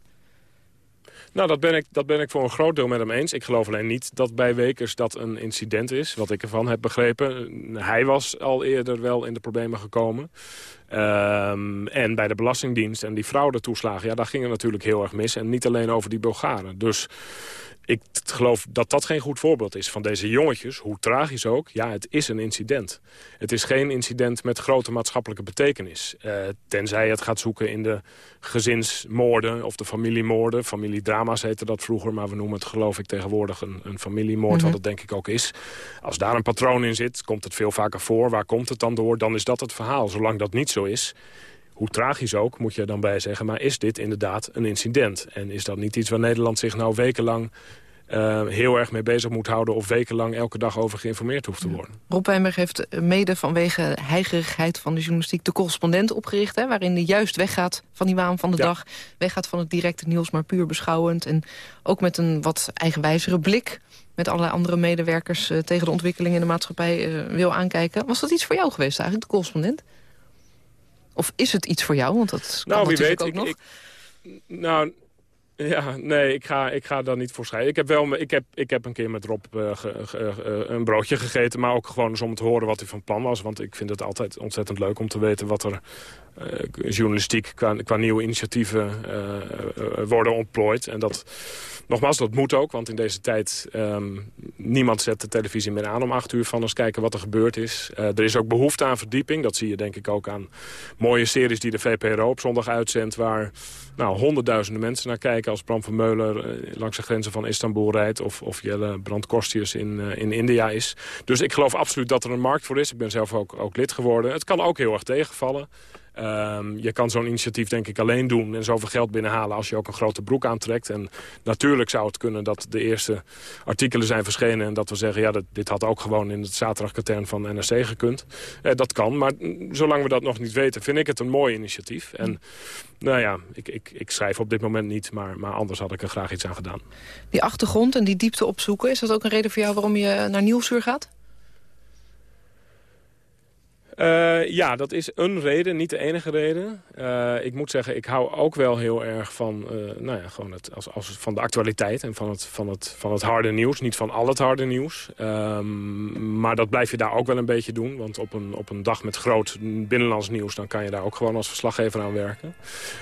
Nou, dat ben, ik, dat ben ik voor een groot deel met hem eens. Ik geloof alleen niet dat bij Wekers dat een incident is, wat ik ervan heb begrepen. Hij was al eerder wel in de problemen gekomen. Um, en bij de Belastingdienst en die fraudetoeslagen, ja, daar ging het natuurlijk heel erg mis. En niet alleen over die Bulgaren. Dus ik geloof dat dat geen goed voorbeeld is van deze jongetjes. Hoe tragisch ook, ja, het is een incident. Het is geen incident met grote maatschappelijke betekenis. Uh, tenzij het gaat zoeken in de gezinsmoorden of de familiemoorden. Familiedrama's heette dat vroeger, maar we noemen het geloof ik tegenwoordig een, een familiemoord. Mm -hmm. Wat het denk ik ook is. Als daar een patroon in zit, komt het veel vaker voor. Waar komt het dan door? Dan is dat het verhaal. Zolang dat niet zo is, hoe tragisch ook, moet je er dan bij zeggen... maar is dit inderdaad een incident? En is dat niet iets waar Nederland zich nou wekenlang... Uh, heel erg mee bezig moet houden... of wekenlang elke dag over geïnformeerd hoeft te worden. Rob Wijnberg heeft mede vanwege heigerigheid van de journalistiek... de correspondent opgericht, hè, waarin hij juist weggaat van die waan van de ja. dag. Weggaat van het directe nieuws, maar puur beschouwend. En ook met een wat eigenwijzere blik met allerlei andere medewerkers... Uh, tegen de ontwikkeling in de maatschappij uh, wil aankijken. Was dat iets voor jou geweest eigenlijk, de correspondent? Of is het iets voor jou? Want dat kan nou, wie weet, ook ik, nog. Ik, nou, ja, nee, ik ga, ik ga daar niet voor scheiden. Ik heb, wel, ik heb, ik heb een keer met Rob uh, ge, ge, uh, een broodje gegeten... maar ook gewoon eens om te horen wat hij van plan was. Want ik vind het altijd ontzettend leuk om te weten... wat er journalistiek qua, qua nieuwe initiatieven worden ontplooid. En dat, nogmaals, dat moet ook. Want in deze tijd, um, niemand zet de televisie meer aan om acht uur van eens kijken wat er gebeurd is. er is ook behoefte aan verdieping. Dat zie je denk ik ook aan mooie series die de VPRO op zondag uitzendt... waar nou, honderdduizenden mensen naar kijken als Bram van Meuler langs de grenzen van Istanbul rijdt... of, of Jelle Brandkorstius in, in India is. Dus ik geloof absoluut dat er een markt voor is. Ik ben zelf ook, ook lid geworden. Het kan ook heel erg tegenvallen. Um, je kan zo'n initiatief denk ik alleen doen en zoveel geld binnenhalen als je ook een grote broek aantrekt. En natuurlijk zou het kunnen dat de eerste artikelen zijn verschenen en dat we zeggen, ja, dat, dit had ook gewoon in het zaterdagkatern van NRC gekund. Uh, dat kan, maar zolang we dat nog niet weten, vind ik het een mooi initiatief. En nou ja, ik, ik, ik schrijf op dit moment niet, maar, maar anders had ik er graag iets aan gedaan. Die achtergrond en die diepte opzoeken, is dat ook een reden voor jou waarom je naar Nieuwsuur gaat? Uh, ja, dat is een reden, niet de enige reden. Uh, ik moet zeggen, ik hou ook wel heel erg van, uh, nou ja, gewoon het, als, van de actualiteit en van het, van, het, van het harde nieuws. Niet van al het harde nieuws. Um, maar dat blijf je daar ook wel een beetje doen. Want op een, op een dag met groot binnenlands nieuws... dan kan je daar ook gewoon als verslaggever aan werken.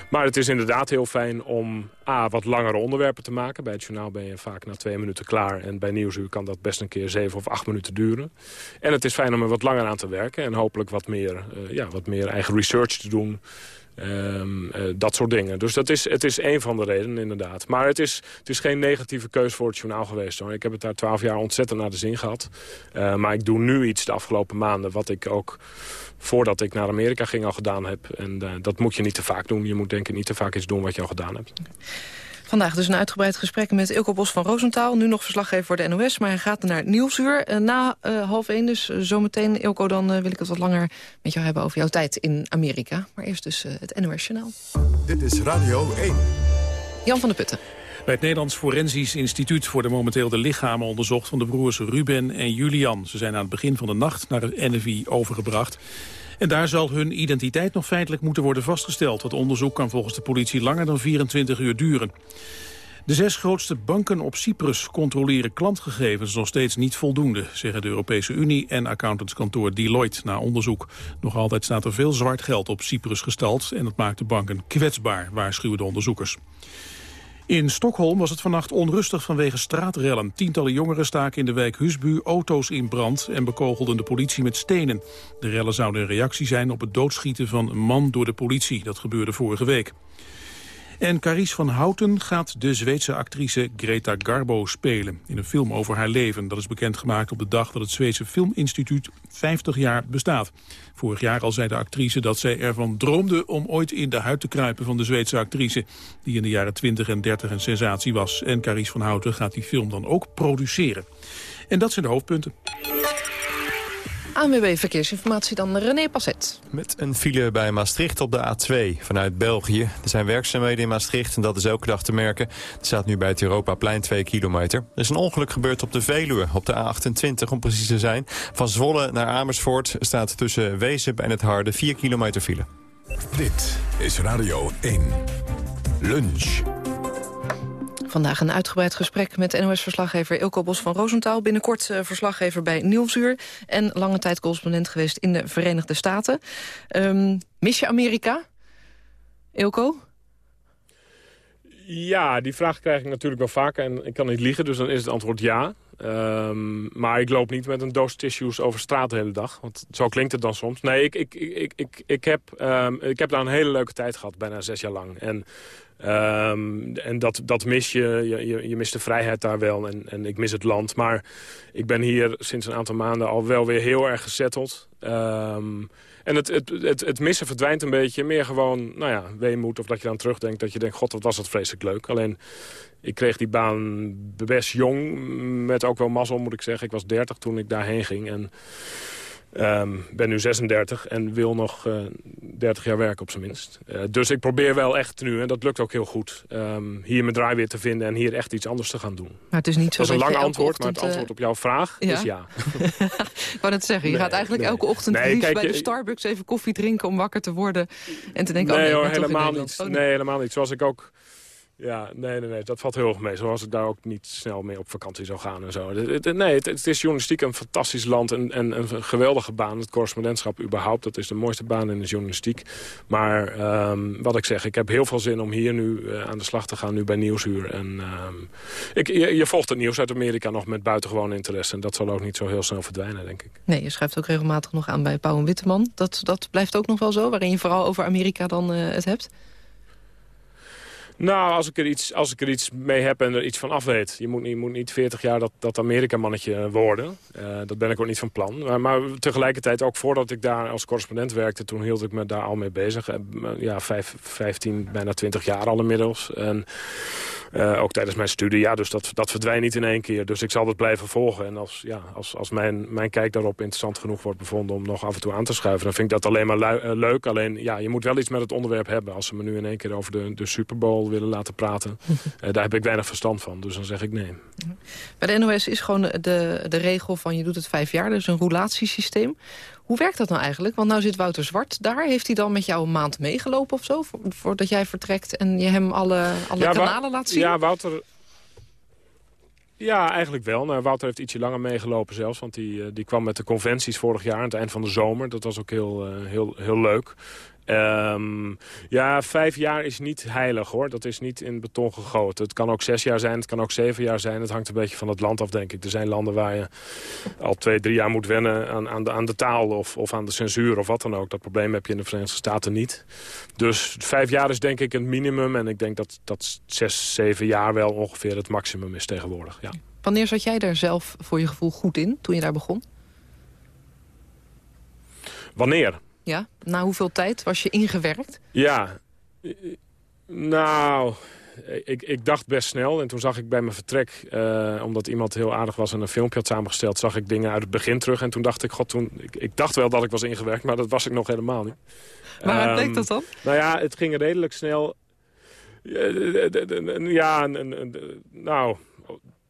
Maar het is inderdaad heel fijn om A, wat langere onderwerpen te maken. Bij het journaal ben je vaak na twee minuten klaar. En bij Nieuwsuur kan dat best een keer zeven of acht minuten duren. En het is fijn om er wat langer aan te werken. En hopelijk wat meer, uh, ja, wat meer eigen research te doen. Um, uh, dat soort dingen. Dus dat is, het is één van de redenen, inderdaad. Maar het is, het is geen negatieve keus voor het journaal geweest. Hoor. Ik heb het daar twaalf jaar ontzettend naar de zin gehad. Uh, maar ik doe nu iets de afgelopen maanden... wat ik ook voordat ik naar Amerika ging al gedaan heb. En dat moet je niet te vaak doen. Je moet denk ik niet te vaak iets doen wat je al gedaan hebt. Vandaag dus een uitgebreid gesprek met Ilko Bos van Roosentaal. Nu nog verslaggever voor de NOS, maar hij gaat naar Nieuwsuur. Uh, na uh, half één, dus uh, zometeen, Ilko, dan wil ik het wat langer met jou hebben over jouw tijd in Amerika. Maar eerst dus het NOS-journaal. Dit is Radio 1. Jan van der Putten. Bij het Nederlands Forensisch Instituut worden momenteel de lichamen onderzocht van de broers Ruben en Julian. Ze zijn aan het begin van de nacht naar het NFI overgebracht. En daar zal hun identiteit nog feitelijk moeten worden vastgesteld. Het onderzoek kan volgens de politie langer dan 24 uur duren. De zes grootste banken op Cyprus controleren klantgegevens nog steeds niet voldoende, zeggen de Europese Unie en accountantskantoor Deloitte na onderzoek. Nog altijd staat er veel zwart geld op Cyprus gestald en dat maakt de banken kwetsbaar, waarschuwen de onderzoekers. In Stockholm was het vannacht onrustig vanwege straatrellen. Tientallen jongeren staken in de wijk Husbu auto's in brand... en bekogelden de politie met stenen. De rellen zouden een reactie zijn op het doodschieten van een man door de politie. Dat gebeurde vorige week. En Carice van Houten gaat de Zweedse actrice Greta Garbo spelen... in een film over haar leven. Dat is bekendgemaakt op de dag dat het Zweedse Filminstituut 50 jaar bestaat. Vorig jaar al zei de actrice dat zij ervan droomde om ooit in de huid te kruipen van de Zweedse actrice... die in de jaren 20 en 30 een sensatie was. En Carice van Houten gaat die film dan ook produceren. En dat zijn de hoofdpunten. ANWB Verkeersinformatie dan René Passet. Met een file bij Maastricht op de A2 vanuit België. Er zijn werkzaamheden in Maastricht en dat is elke dag te merken. Er staat nu bij het Europaplein 2 kilometer. Er is een ongeluk gebeurd op de Veluwe, op de A28 om precies te zijn. Van Zwolle naar Amersfoort staat tussen Wezep en het Harde 4 kilometer file. Dit is Radio 1. Lunch. Vandaag een uitgebreid gesprek met NOS-verslaggever Ilko Bos van Roosentaal. Binnenkort uh, verslaggever bij Nieuwsuur. En lange tijd correspondent geweest in de Verenigde Staten. Um, mis je Amerika, Ilko? Ja, die vraag krijg ik natuurlijk wel vaker. En ik kan niet liegen, dus dan is het antwoord ja. Um, maar ik loop niet met een doos tissues over straat de hele dag. Want zo klinkt het dan soms. Nee, ik, ik, ik, ik, ik, heb, um, ik heb daar een hele leuke tijd gehad, bijna zes jaar lang. En Um, en dat, dat mis je. je. Je mist de vrijheid daar wel en, en ik mis het land. Maar ik ben hier sinds een aantal maanden al wel weer heel erg gezetteld. En het, het, het, het, missen verdwijnt een beetje. Meer gewoon, nou ja, weemoed. Of dat je dan terugdenkt dat je denkt, god, wat was dat vreselijk leuk. Alleen, ik kreeg die baan best jong. Met ook wel mazzel, moet ik zeggen. Ik was 30 toen ik daarheen ging. En Um, ben nu 36 en wil nog uh, 30 jaar werken op zijn minst. Uh, dus ik probeer wel echt nu, en dat lukt ook heel goed... Um, hier mijn draai weer te vinden en hier echt iets anders te gaan doen. Maar het is niet zo dat is een lang antwoord, ochtend, maar het antwoord op jouw vraag ja? is ja. ik wou net zeggen, je nee, gaat eigenlijk nee. elke ochtend nee, liefst kijk, bij de Starbucks even koffie drinken... om wakker te worden en te denken... Nee, oh, nee hoor, helemaal niet. Oh, nee, helemaal niet. Zoals ik ook... Ja, nee, nee, nee, dat valt heel erg mee. Zoals ik daar ook niet snel mee op vakantie zou gaan en zo. Nee, het, is journalistiek een fantastisch land en, en, een geweldige baan. Het correspondentschap überhaupt, dat is de mooiste baan in de journalistiek. Maar um, wat ik zeg, ik heb heel veel zin om hier nu uh, aan de slag te gaan, nu bij Nieuwsuur. En, um, ik, je, volgt het nieuws uit Amerika nog met buitengewoon interesse. En dat zal ook niet zo heel snel verdwijnen, denk ik. Nee, je schrijft ook regelmatig nog aan bij Pauw en Witteman. Dat, dat blijft ook nog wel zo, waarin je vooral over Amerika dan uh, het hebt? Nou, als ik, er iets, als ik er iets mee heb en er iets van af weet. Je moet, moet niet 40 jaar dat, dat Amerika-mannetje worden. Uh, dat ben ik ook niet van plan. Maar, maar, tegelijkertijd, ook voordat ik daar als correspondent werkte... toen hield ik me daar al mee bezig. Uh, ja, vijf, 15, bijna 20 jaar al inmiddels. En uh, ook tijdens mijn studie. Ja, dus dat, dat verdwijnt niet in één keer. Dus ik zal dat blijven volgen. En als, ja, als, als mijn, mijn kijk daarop interessant genoeg wordt bevonden... om nog af en toe aan te schuiven, dan vind ik dat alleen maar leuk. Alleen, ja, je moet wel iets met het onderwerp hebben. Als ze me nu in één keer over de, de Super Bowl willen laten praten. daar heb ik weinig verstand van, dus dan zeg ik nee. Bij de NOS is gewoon de, de regel van je doet het vijf jaar, dus een roulatiesysteem. Hoe werkt dat nou eigenlijk? Want nou zit Wouter Zwart daar. Heeft hij dan met jou een maand meegelopen of zo? Voordat jij vertrekt en je hem alle, alle kanalen laat zien? Ja, Wouter... Ja, eigenlijk wel. Nou, Wouter heeft ietsje langer meegelopen zelfs. Want die, eh, die kwam met de conventies vorig jaar aan het eind van de zomer. Dat was ook heel, uh, heel, heel leuk. Um, ja, vijf jaar is niet heilig hoor. Dat is niet in beton gegoten. Het kan ook zes jaar zijn, het kan ook zeven jaar zijn. Het hangt een beetje van het land af, denk ik. Er zijn landen waar je al twee, drie jaar moet wennen aan, aan, de, aan de taal of, of aan de censuur of wat dan ook. Dat probleem heb je in de Verenigde Staten niet. Dus vijf jaar is denk ik het minimum. En ik denk dat, dat zes, zeven jaar wel ongeveer het maximum is tegenwoordig. Ja. Wanneer zat jij daar zelf voor je gevoel goed in, toen je daar begon? Wanneer? Ja, na hoeveel tijd was je ingewerkt? Ja, nou, ik, ik dacht best snel. En toen zag ik bij mijn vertrek, uh, omdat iemand heel aardig was en een filmpje had samengesteld, zag ik dingen uit het begin terug. En toen dacht ik, god, toen, ik, ik dacht wel dat ik was ingewerkt, maar dat was ik nog helemaal niet. Waar um, bleek dat dan? Nou ja, het ging redelijk snel. Ja, nou,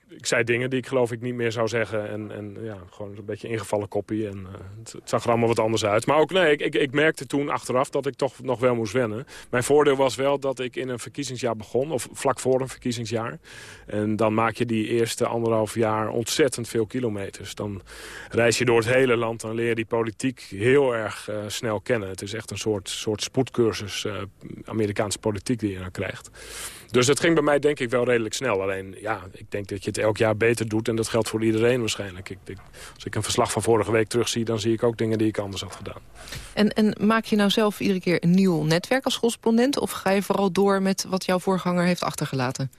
ik zei dingen die ik geloof ik niet meer zou zeggen. En, en ja, gewoon een beetje ingevallen koppie. En, uh, het, zag er allemaal wat anders uit. Maar ook nee, ik, ik, ik, merkte toen achteraf dat ik toch nog wel moest wennen. Mijn voordeel was wel dat ik in een verkiezingsjaar begon. Of vlak voor een verkiezingsjaar. En dan maak je die eerste anderhalf jaar ontzettend veel kilometers. Dan reis je door het hele land. Dan leer je die politiek heel erg uh, snel kennen. Het is echt een soort, soort spoedcursus uh, Amerikaanse politiek die je dan krijgt. Dus het ging bij mij denk ik wel redelijk snel. Alleen, ja, ik denk dat je het elk jaar beter doet. En dat geldt voor iedereen waarschijnlijk. Ik, ik, als ik een verslag van vorige week terugzie... dan zie ik ook dingen die ik anders had gedaan. En, en maak je nou zelf iedere keer een nieuw netwerk als correspondent? Of ga je vooral door met wat jouw voorganger heeft achtergelaten?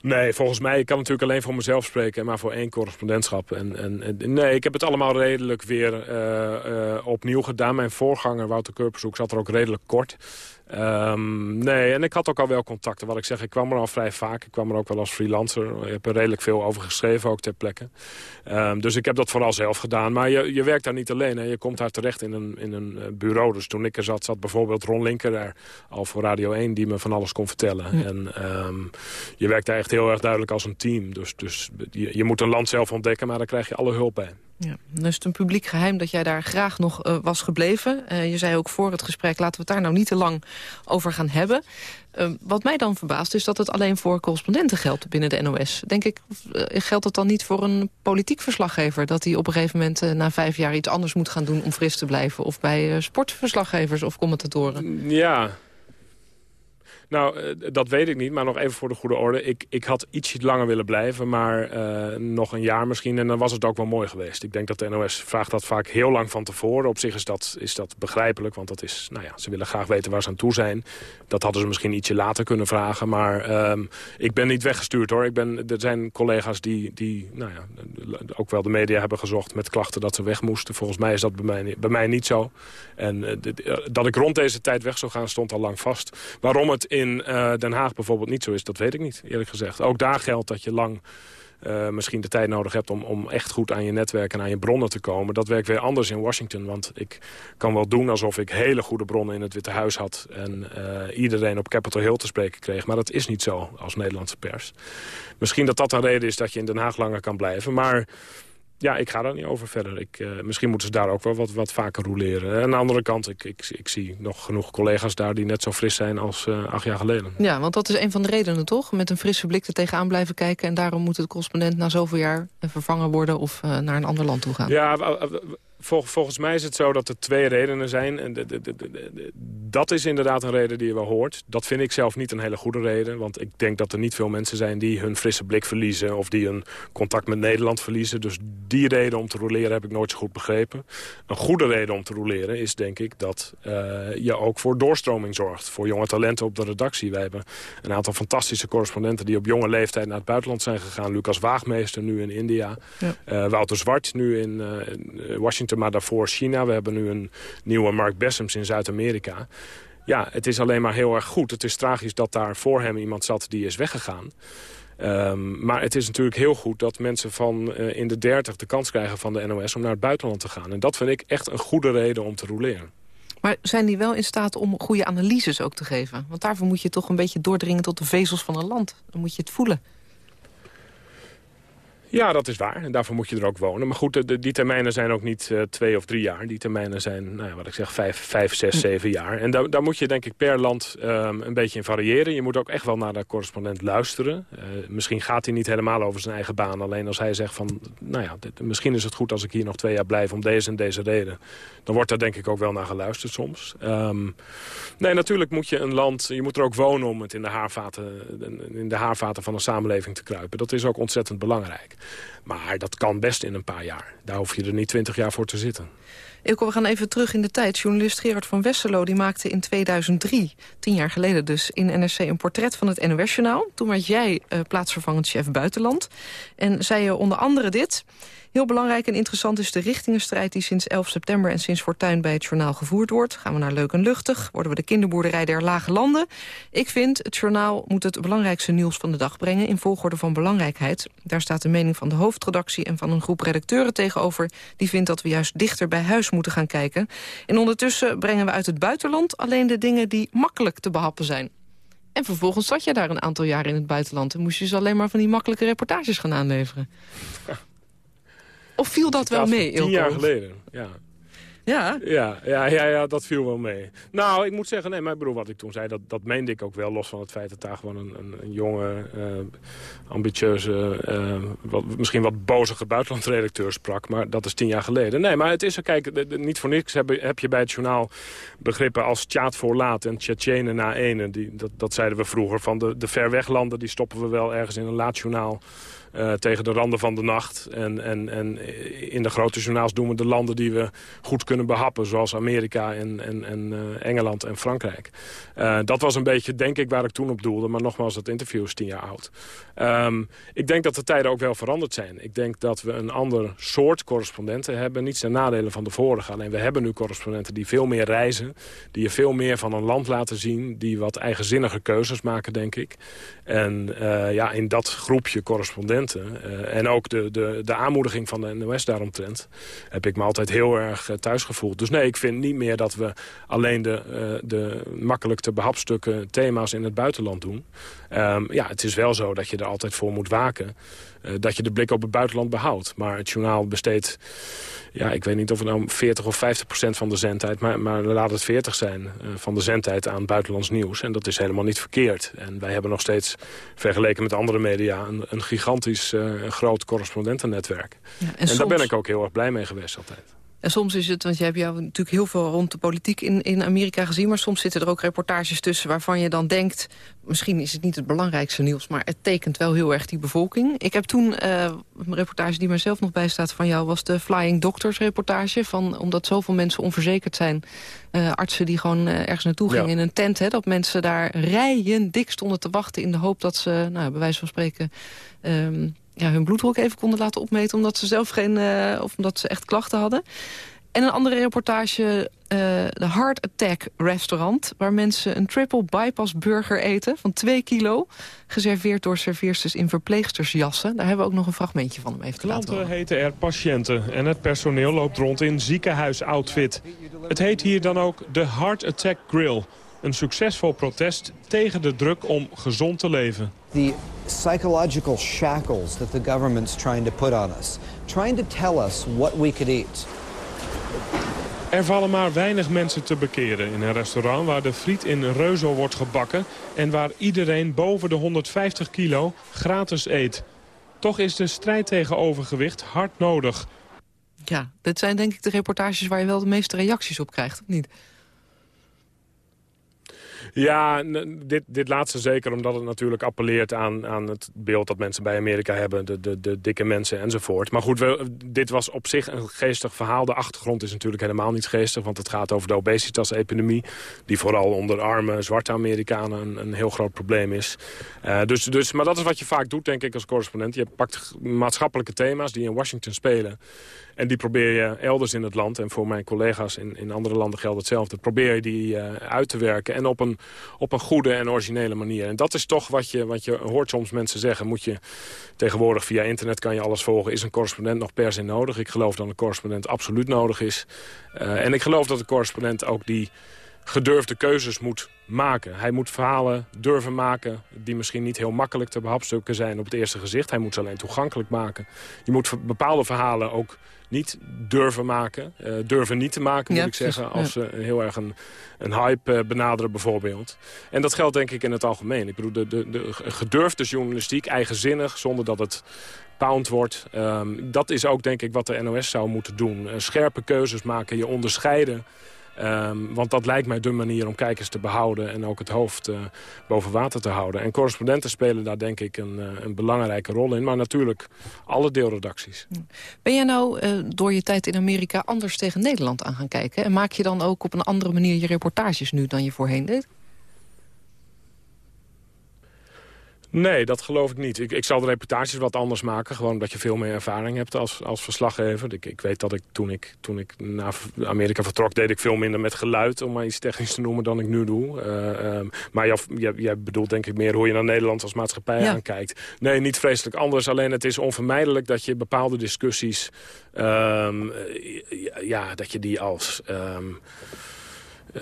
Nee, volgens mij, ik kan natuurlijk alleen voor mezelf spreken... maar voor één correspondentschap. En, en, nee, ik heb het allemaal redelijk weer uh, uh, opnieuw gedaan. Mijn voorganger, Wouter Kurpershoek, zat er ook redelijk kort. Um, nee, en ik had ook al wel contacten. Wat ik zeg, ik kwam er al vrij vaak. Ik kwam er ook wel als freelancer. Ik heb er redelijk veel over geschreven, ook ter plekke. Um, dus ik heb dat vooral zelf gedaan. Maar je, je werkt daar niet alleen. Hè. Je komt daar terecht in een, in een bureau. Dus toen ik er zat, zat bijvoorbeeld Ron Linker daar al voor Radio 1... die me van alles kon vertellen. En um, je werkt daar echt heel erg duidelijk als een team. Dus, dus je, je moet een land zelf ontdekken, maar daar krijg je alle hulp bij. Ja, dan is het een publiek geheim dat jij daar graag nog uh, was gebleven. Uh, je zei ook voor het gesprek, laten we het daar nou niet te lang over gaan hebben. Uh, wat mij dan verbaast is dat het alleen voor correspondenten geldt binnen de NOS. Denk ik, geldt het dan niet voor een politiek verslaggever... dat hij op een gegeven moment na vijf jaar iets anders moet gaan doen om fris te blijven? Of bij sportverslaggevers of commentatoren? Ja, nou, uh, dat weet ik niet, maar nog even voor de goede orde. Ik, ik had ietsje langer willen blijven, maar uh, nog een jaar misschien. En dan was het ook wel mooi geweest. Ik denk dat de NOS vraagt dat vaak heel lang van tevoren. Op zich is dat, is dat begrijpelijk, want dat is, nou ja, ze willen graag weten waar ze aan toe zijn. Dat hadden ze misschien ietsje later kunnen vragen. Maar um, ik ben niet weggestuurd hoor. Ik ben, er zijn collega's die, die nou ja, ook wel de media hebben gezocht met klachten dat ze weg moesten. Volgens mij is dat bij mij, bij mij niet zo. En dat ik rond deze tijd weg zou gaan stond al lang vast. Waarom het in uh, Den Haag bijvoorbeeld niet zo is, dat weet ik niet, eerlijk gezegd. Ook daar geldt dat je lang uh, misschien de tijd nodig hebt om, om echt goed aan je netwerk en aan je bronnen te komen. Dat werkt weer anders in Washington, want ik kan wel doen alsof ik hele goede bronnen in het Witte Huis had en uh, iedereen op Capitol Hill te spreken kreeg. Maar dat is niet zo als Nederlandse pers. Misschien dat dat een reden is dat je in Den Haag langer kan blijven, maar ja, ik ga daar niet over verder. Ik, uh, misschien moeten ze daar ook wel wat, wat vaker roleren. En aan de andere kant, ik, ik, ik zie nog genoeg collega's daar... die net zo fris zijn als uh, acht jaar geleden. Ja, want dat is een van de redenen, toch? Met een frisse blik er tegenaan blijven kijken... en daarom moet de correspondent na zoveel jaar vervangen worden... of uh, naar een ander land toe gaan. Ja, Vol, volgens mij is het zo dat er twee redenen zijn. En de, de, de, dat is inderdaad een reden die je wel hoort. Dat vind ik zelf niet een hele goede reden. Want ik denk dat er niet veel mensen zijn die hun frisse blik verliezen... of die hun contact met Nederland verliezen. Dus die reden om te roleren heb ik nooit zo goed begrepen. Een goede reden om te roleren is denk ik dat uh, je ook voor doorstroming zorgt. Voor jonge talenten op de redactie. Wij hebben een aantal fantastische correspondenten... die op jonge leeftijd naar het buitenland zijn gegaan. Lucas Waagmeester nu in India. Ja. Uh, Wouter Zwart nu in, uh, in Maar daarvoor China. We hebben nu een nieuwe Mark Bessems in Zuid-Amerika. Ja, het is alleen maar heel erg goed. Het is tragisch dat daar voor hem iemand zat die is weggegaan. Um, maar het is natuurlijk heel goed dat mensen van uh, in de 30 de kans krijgen van de NOS om naar het buitenland te gaan. En dat vind ik echt een goede reden om te roleren. Maar zijn die wel in staat om goede analyses ook te geven? Want daarvoor moet je toch een beetje doordringen tot de vezels van een land. Dan moet je het voelen. Ja, dat is waar. En daarvoor moet je er ook wonen. Maar goed, de, die termijnen zijn ook niet uh, twee of drie jaar. Die termijnen zijn, nou ja, wat ik zeg, vijf, vijf zes, hm. zeven jaar. En daar, daar moet je denk ik per land um, een beetje in variëren. Je moet ook echt wel naar de correspondent luisteren. Uh, misschien gaat hij niet helemaal over zijn eigen baan. Alleen als hij zegt van, nou ja, dit, misschien is het goed als ik hier nog twee jaar blijf... om deze en deze reden. Dan wordt daar denk ik ook wel naar geluisterd soms. Um, nee, natuurlijk moet je een land... Je moet er ook wonen om het in de haarvaten, in de haarvaten van een samenleving te kruipen. Dat is ook ontzettend belangrijk. Maar dat kan best in een paar jaar. Daar hoef je er niet twintig jaar voor te zitten. Ilko, we gaan even terug in de tijd. Journalist Gerard van Westerlo die maakte in 2003, tien jaar geleden dus... in NRC een portret van het NOS-journaal. Toen was jij uh, plaatsvervangend chef buitenland. En zei je onder andere dit... Heel belangrijk en interessant is de richtingenstrijd die sinds 11 september en sinds Fortuin bij het journaal gevoerd wordt. Gaan we naar leuk en luchtig? Worden we de kinderboerderij der lage landen? Ik vind, het journaal moet het belangrijkste nieuws van de dag brengen in volgorde van belangrijkheid. Daar staat de mening van de hoofdredactie en van een groep redacteuren tegenover. Die vindt dat we juist dichter bij huis moeten gaan kijken. En ondertussen brengen we uit het buitenland alleen de dingen die makkelijk te behappen zijn. En vervolgens zat je daar een aantal jaren in het buitenland... en moest je dus alleen maar van die makkelijke reportages gaan aanleveren. Of viel dat wel mee, Tien jaar geleden, ja. Ja? Ja, ja, ja, ja, dat viel wel mee. Nou, ik moet zeggen, nee, maar broer, wat ik toen zei, dat, dat meende ik ook wel. Los van het feit dat daar gewoon een, een, een jonge, uh, ambitieuze, uh, wat, misschien wat bozige buitenlandredacteur sprak. Maar dat is tien jaar geleden. Nee, maar het is er, kijk, niet voor niks heb, heb je bij het journaal begrippen als tjaat voor laat en Tjetjenen na ene. Die, dat, dat zeiden we vroeger, van de, de ver weglanden, die stoppen we wel ergens in een laat journaal. Uh, tegen de randen van de nacht. En, en, en in de grote journaals doen we de landen die we goed kunnen behappen. Zoals Amerika en, en, en uh, Engeland en Frankrijk. Uh, dat was een beetje, denk ik, waar ik toen op doelde. Maar nogmaals, dat interview is tien jaar oud. Um, ik denk dat de tijden ook wel veranderd zijn. Ik denk dat we een ander soort correspondenten hebben. Niet ten nadele van de vorige. Alleen we hebben nu correspondenten die veel meer reizen. Die je veel meer van een land laten zien. Die wat eigenzinnige keuzes maken, denk ik. En ja, in dat groepje correspondenten uh, en ook de, de, de aanmoediging van de NOS daaromtrent... heb ik me altijd heel erg uh, thuis gevoeld. Dus nee, ik vind niet meer dat we alleen de, uh, de makkelijk te behapstukken thema's in het buitenland doen. Um, ja, het is wel zo dat je er altijd voor moet waken. Dat je de blik op het buitenland behoudt. Maar het journaal besteedt ja, ik weet niet of het nou 40 of 50 procent van de zendtijd... maar, maar laat het 40 zijn uh, van de zendtijd aan buitenlands nieuws. En dat is helemaal niet verkeerd. En wij hebben nog steeds, vergeleken met andere media... een, een gigantisch uh, groot correspondentennetwerk. Ja, en, en soms... daar ben ik ook heel erg blij mee geweest altijd. En soms is het, want je hebt jou natuurlijk heel veel rond de politiek in, in Amerika gezien... maar soms zitten er ook reportages tussen waarvan je dan denkt... misschien is het niet het belangrijkste nieuws, maar het tekent wel heel erg die bevolking. Ik heb toen, uh, een reportage die zelf nog bijstaat van jou... was de Flying Doctors reportage, van, omdat zoveel mensen onverzekerd zijn... Uh, artsen die gewoon uh, ergens naartoe gingen in een tent... Hè, dat mensen daar rijen dik stonden te wachten in de hoop dat ze, nou, bij wijze van spreken... Um, ja, hun bloeddruk even konden laten opmeten... omdat ze zelf geen, uh, of omdat ze echt klachten hadden. En een andere reportage, uh, de Heart Attack restaurant... waar mensen een triple bypass burger eten van 2 kilo... geserveerd door serveersters in verpleegstersjassen. Daar hebben we ook nog een fragmentje van hem even te Klanten laten heten er patiënten en het personeel loopt rond in ziekenhuisoutfit. Het heet hier dan ook de Heart Attack Grill... Een succesvol protest tegen de druk om gezond te leven. The psychological shackles that the government's trying to put on us. Trying to tell us what we could eat. Er vallen maar weinig mensen te bekeren in een restaurant waar de friet in reuzel wordt gebakken... en waar iedereen boven de 150 kilo gratis eet. Toch is de strijd tegen overgewicht hard nodig. Ja, dit zijn denk ik de reportages waar je wel de meeste reacties op krijgt, of niet? Ja, dit, dit laatste zeker omdat het natuurlijk appelleert aan, aan het beeld dat mensen bij Amerika hebben. De, de, de dikke mensen enzovoort. Maar goed, dit was op zich een geestig verhaal. De achtergrond is natuurlijk helemaal niet geestig. Want het gaat over de obesitas-epidemie. Die vooral onder arme zwarte Amerikanen een, een heel groot probleem is. Uh, dus, dus, maar dat is wat je vaak doet, denk ik, als correspondent. Je pakt maatschappelijke thema's die in Washington spelen. En die probeer je elders in het land, en voor mijn collega's in, in andere landen geldt hetzelfde... probeer je die uh, uit te werken en op een een, op een goede en originele manier. En dat is toch wat je, wat je hoort soms mensen zeggen. Moet je tegenwoordig via internet kan je alles volgen. Is een correspondent nog per se nodig? Ik geloof dat een correspondent absoluut nodig is. Uh, en ik geloof dat de correspondent ook die gedurfde keuzes moet maken. Hij moet verhalen durven maken die misschien niet heel makkelijk te behapstukken zijn op het eerste gezicht. Hij moet ze alleen toegankelijk maken. Je moet bepaalde verhalen ook niet durven maken. Uh, durven niet te maken, moet ik zeggen. Als ze heel erg een, een hype uh, benaderen bijvoorbeeld. En dat geldt denk ik in het algemeen. Ik bedoel, de, de, de gedurfde journalistiek, eigenzinnig, zonder dat het pound wordt. Um, dat is ook denk ik wat de NOS zou moeten doen. Uh, scherpe keuzes maken, je onderscheiden Um, want dat lijkt mij de manier om kijkers te behouden... en ook het hoofd uh, boven water te houden. En correspondenten spelen daar denk ik een, uh, een, belangrijke rol in. Maar natuurlijk alle deelredacties. Ben jij nou uh, door je tijd in Amerika anders tegen Nederland aan gaan kijken? En maak je dan ook op een andere manier je reportages nu dan je voorheen deed? Nee, dat geloof ik niet. Ik, ik zal de reportages wat anders maken. Gewoon omdat je veel meer ervaring hebt als, als verslaggever. Ik, ik weet dat ik toen, ik toen ik naar Amerika vertrok... deed ik veel minder met geluid, om maar iets technisch te noemen... dan ik nu doe. Uh, um, maar jij, jij, bedoelt denk ik meer hoe je naar Nederland als maatschappij ja. aankijkt. Nee, niet vreselijk anders. Alleen het is onvermijdelijk dat je bepaalde discussies... Um, ja, dat je die als... Um,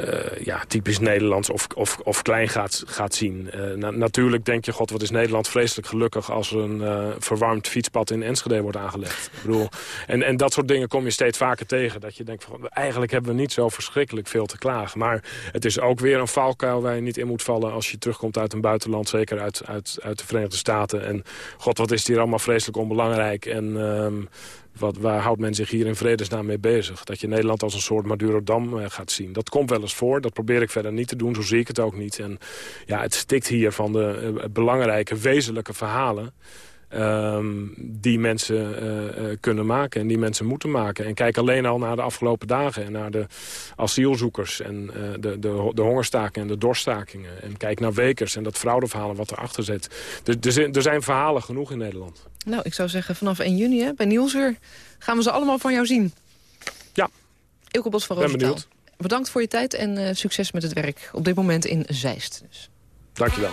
uh, ja, typisch Nederlands of, of, of klein gaat, gaat zien. Na, natuurlijk denk je, god, wat is Nederland vreselijk gelukkig... als er een uh, verwarmd fietspad in Enschede wordt aangelegd. Ik bedoel, en, en dat soort dingen kom je steeds vaker tegen. Dat je denkt, van, eigenlijk hebben we niet zo verschrikkelijk veel te klagen. Maar het is ook weer een valkuil waar je niet in moet vallen... als je terugkomt uit een buitenland, zeker uit, uit, uit de Verenigde Staten. En god, wat is hier allemaal vreselijk onbelangrijk. En... Um, wat, waar houdt men zich hier in vredesnaam mee bezig? Dat je Nederland als een soort Madurodam uh, gaat zien. Dat komt wel eens voor, dat probeer ik verder niet te doen, zo zie ik het ook niet. En ja, het stikt hier van de uh, belangrijke, wezenlijke verhalen... Um, die mensen uh, kunnen maken en die mensen moeten maken. En kijk alleen al naar de afgelopen dagen en naar de asielzoekers... en de, de, de hongerstakingen en de dorststakingen. En kijk naar Wekers en dat fraudeverhalen wat erachter zit. Er, er, er zijn verhalen genoeg in Nederland. Nou, ik zou zeggen vanaf 1 juni hè, bij Nieuwsuur gaan we ze allemaal van jou zien. Ja. Ilke Bos van Roosentaal. Bedankt voor je tijd en succes met het werk. Op dit moment in Zeist. Dus. Dankjewel.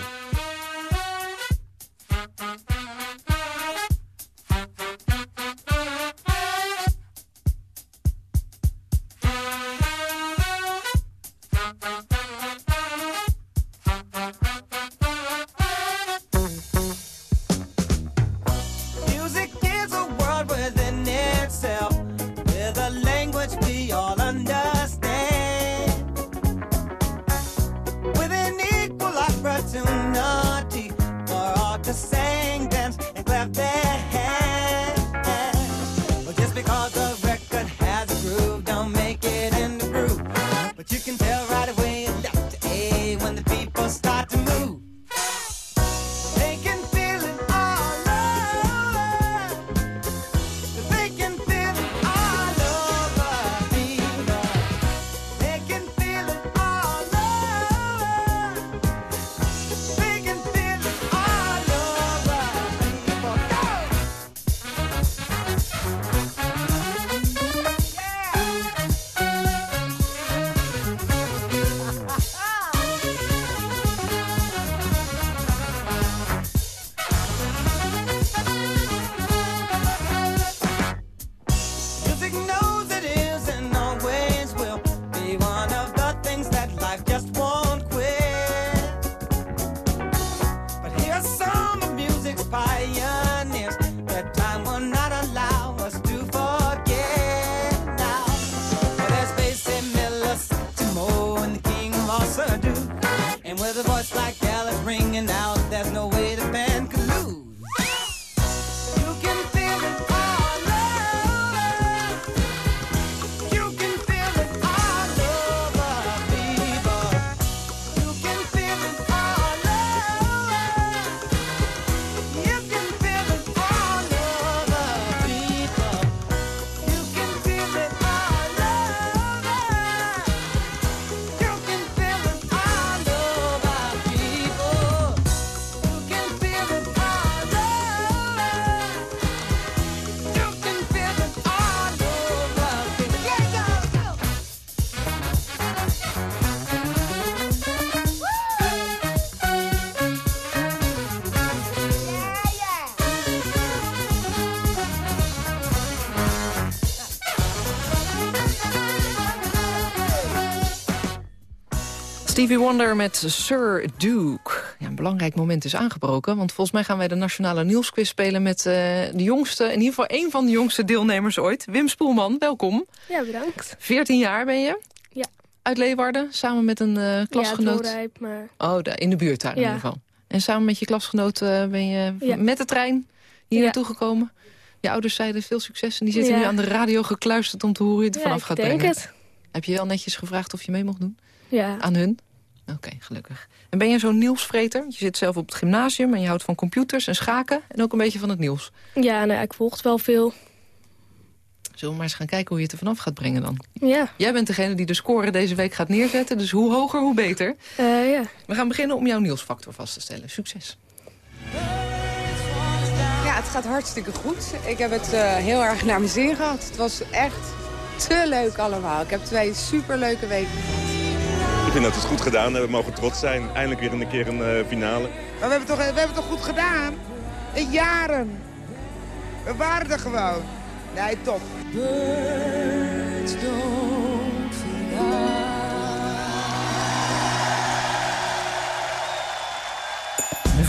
Stevie Wonder met Sir Duke. Ja, een belangrijk moment is aangebroken, want volgens mij gaan wij de Nationale Nieuwsquiz spelen met uh, de jongste, in ieder geval één van de jongste deelnemers ooit. Wim Spoelman, welkom. Ja, bedankt. 14 jaar ben je? Ja. Uit Leeuwarden, samen met een uh, klasgenoot? Ja, maar... Oh, in de buurt daar in ieder geval. En samen met je klasgenoot uh, ben je ja. met de trein hier naartoe gekomen? Je ouders zeiden veel succes en die zitten nu aan de radio gekluisterd om te horen hoe je het vanaf gaat denk brengen. het. Heb je wel netjes gevraagd of je mee mocht doen? Ja. Aan hun? Oké, gelukkig. En ben je zo'n nieuwsvreter? Je zit zelf op het gymnasium en je houdt van computers en schaken... en ook een beetje van het nieuws. Ja, nou, ik volg het wel veel. Zullen we maar eens gaan kijken hoe je het er vanaf gaat brengen dan? Ja. Jij bent degene die de score deze week gaat neerzetten, dus hoe hoger, hoe beter. Uh, ja. We gaan beginnen om jouw nieuwsfactor vast te stellen. Succes. Ja, het gaat hartstikke goed. Ik heb het uh, heel erg naar mijn zin gehad. Het was echt te leuk allemaal. Ik heb twee superleuke weken vind dat we het goed gedaan hebben. We mogen trots zijn. Eindelijk weer een keer een uh, finale. Maar we hebben, toch, we hebben het toch goed gedaan? In jaren. We waren er gewoon. Nee, top. Birds don't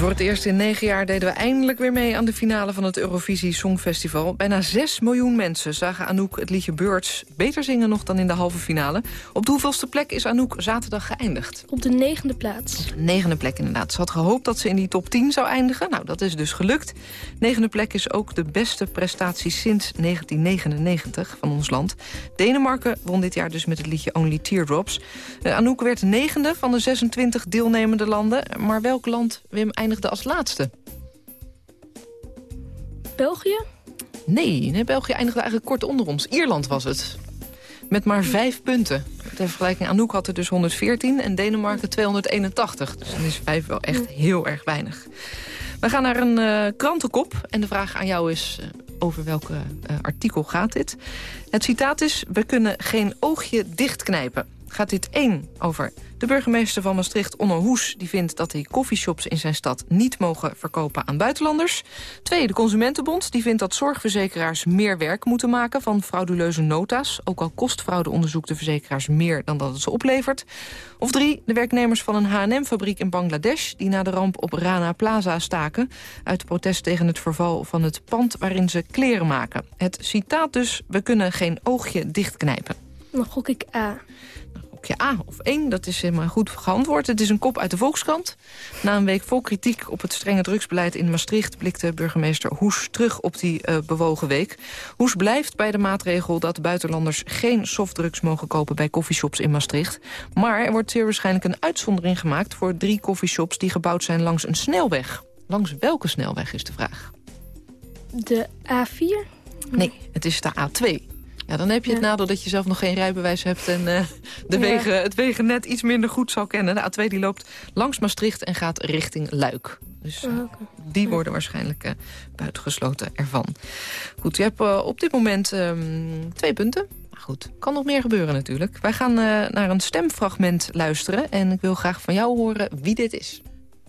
Voor het eerst in negen jaar deden we eindelijk weer mee aan de finale van het Eurovisie Songfestival. Bijna 6 miljoen mensen zagen Anouk het liedje Birds beter zingen nog dan in de halve finale. Op de hoeveelste plek is Anouk zaterdag geëindigd? Op de negende plaats. Negende plek inderdaad. Ze had gehoopt dat ze in die top 10 zou eindigen. Nou, dat is dus gelukt. Negende plek is ook de beste prestatie sinds 1999 van ons land. Denemarken won dit jaar dus met het liedje Only Teardrops. Uh, Anouk werd negende van de 26 deelnemende landen. Maar welk land, Wim, eindigde als laatste? België? Nee, nee, België eindigde eigenlijk kort onder ons. Ierland was het. Met maar vijf punten. Ter vergelijking Anouk had er dus 114 en Denemarken 281. Dus dan is vijf wel echt heel erg weinig. We gaan naar een uh, krantenkop. En de vraag aan jou is, uh, over welk uh, artikel gaat dit? Het citaat is, we kunnen geen oogje dichtknijpen. Gaat dit één over de burgemeester van Maastricht, Onno Hoes... die vindt dat hij koffieshops in zijn stad niet mogen verkopen aan buitenlanders. Twee, de Consumentenbond, die vindt dat zorgverzekeraars meer werk moeten maken... van frauduleuze nota's, ook al kost fraudeonderzoek de verzekeraars meer dan dat het ze oplevert. Of drie, de werknemers van een H&M-fabriek in Bangladesh... die na de ramp op Rana Plaza staken... uit protest tegen het verval van het pand waarin ze kleren maken. Het citaat dus, we kunnen geen oogje dichtknijpen. Dan gok ik A je A of 1. Dat is helemaal goed geantwoord. Het is een kop uit de Volkskrant. Na een week vol kritiek op het strenge drugsbeleid in Maastricht... blikte burgemeester Hoes terug op die uh, bewogen week. Hoes blijft bij de maatregel dat buitenlanders geen softdrugs mogen kopen... bij coffeeshops in Maastricht. Maar er wordt zeer waarschijnlijk een uitzondering gemaakt... voor drie coffeeshops die gebouwd zijn langs een snelweg. Langs welke snelweg is de vraag? De A4? Nee, het is de A2. Ja, dan heb je het Ja. nadeel dat je zelf nog geen rijbewijs hebt... en eh, de Ja. wegen, het wegennet iets minder goed zal kennen. De A2 die loopt langs Maastricht en gaat richting Luik. Dus eh, Oh, die worden waarschijnlijk eh, buitengesloten ervan. Goed, je hebt op dit moment ehm, twee punten. Maar goed, kan nog meer gebeuren natuurlijk. Wij gaan naar een stemfragment luisteren... en ik wil graag van jou horen wie dit is.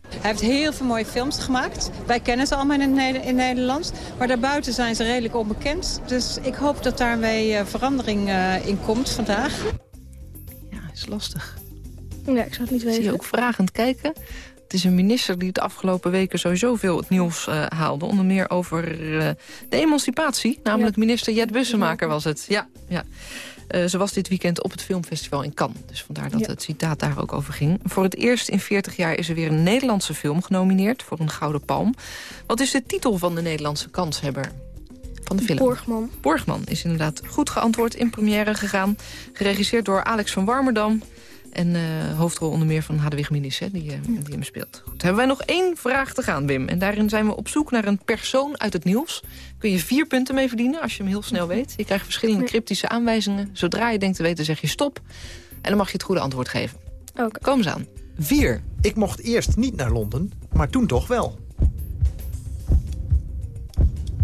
Hij heeft heel veel mooie films gemaakt. Wij kennen ze allemaal in, het Neder- in Nederland. Maar daarbuiten zijn ze redelijk onbekend. Dus ik hoop dat daarmee eh, verandering eh, in komt vandaag. Ja, is lastig. Ja, ik zou het niet Zie je weten. ook vragend kijken. Het is een minister die de afgelopen weken sowieso veel het nieuws eh, haalde. Onder meer over eh, de emancipatie. Namelijk minister Jet Bussemaker was het. Ja, ja. Eh, ze was dit weekend op het filmfestival in Cannes. Dus vandaar dat Ja. het citaat daar ook over ging. Voor het eerst in 40 jaar is er weer een Nederlandse film genomineerd... voor een Gouden Palm. Wat is de titel van de Nederlandse kanshebber? Van de film. Borgman. Borgman is inderdaad goed geantwoord in première gegaan. Geregisseerd door Alex van Warmerdam. En eh, hoofdrol onder meer van Hadewig Minis, hè, die, eh, die hem speelt. Goed, hebben wij nog één vraag te gaan, Wim. En daarin zijn we op zoek naar een persoon uit het nieuws. Kun je vier punten mee verdienen als je hem heel snel weet. Je krijgt verschillende cryptische aanwijzingen. Zodra je denkt te weten, zeg je stop. En dan mag je het goede antwoord geven. Kom eens aan. Vier. Ik mocht eerst niet naar Londen, maar toen toch wel.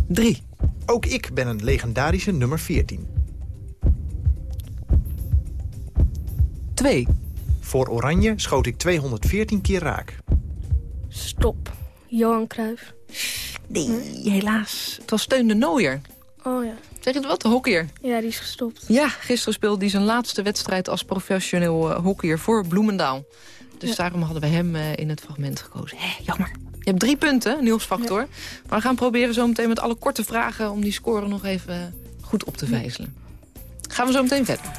Drie. Ook ik ben een legendarische nummer 14. Twee. Voor Oranje schoot ik 214 keer raak. Stop. Johan Cruijff. Nee, helaas. Het was Steun de Nooier. Oh ja. Zeg je het wat? De hockeyer. Ja, die is gestopt. Ja, gisteren speelde hij zijn laatste wedstrijd als professioneel uh, hockeyer voor Bloemendaal. Dus ja. daarom hadden we hem uh, in het fragment gekozen. Hé, jammer. Je hebt drie punten, Niels Factor. Ja. Maar we gaan proberen zo meteen met alle korte vragen... om die score nog even goed op te vijzelen. Gaan we zo meteen verder.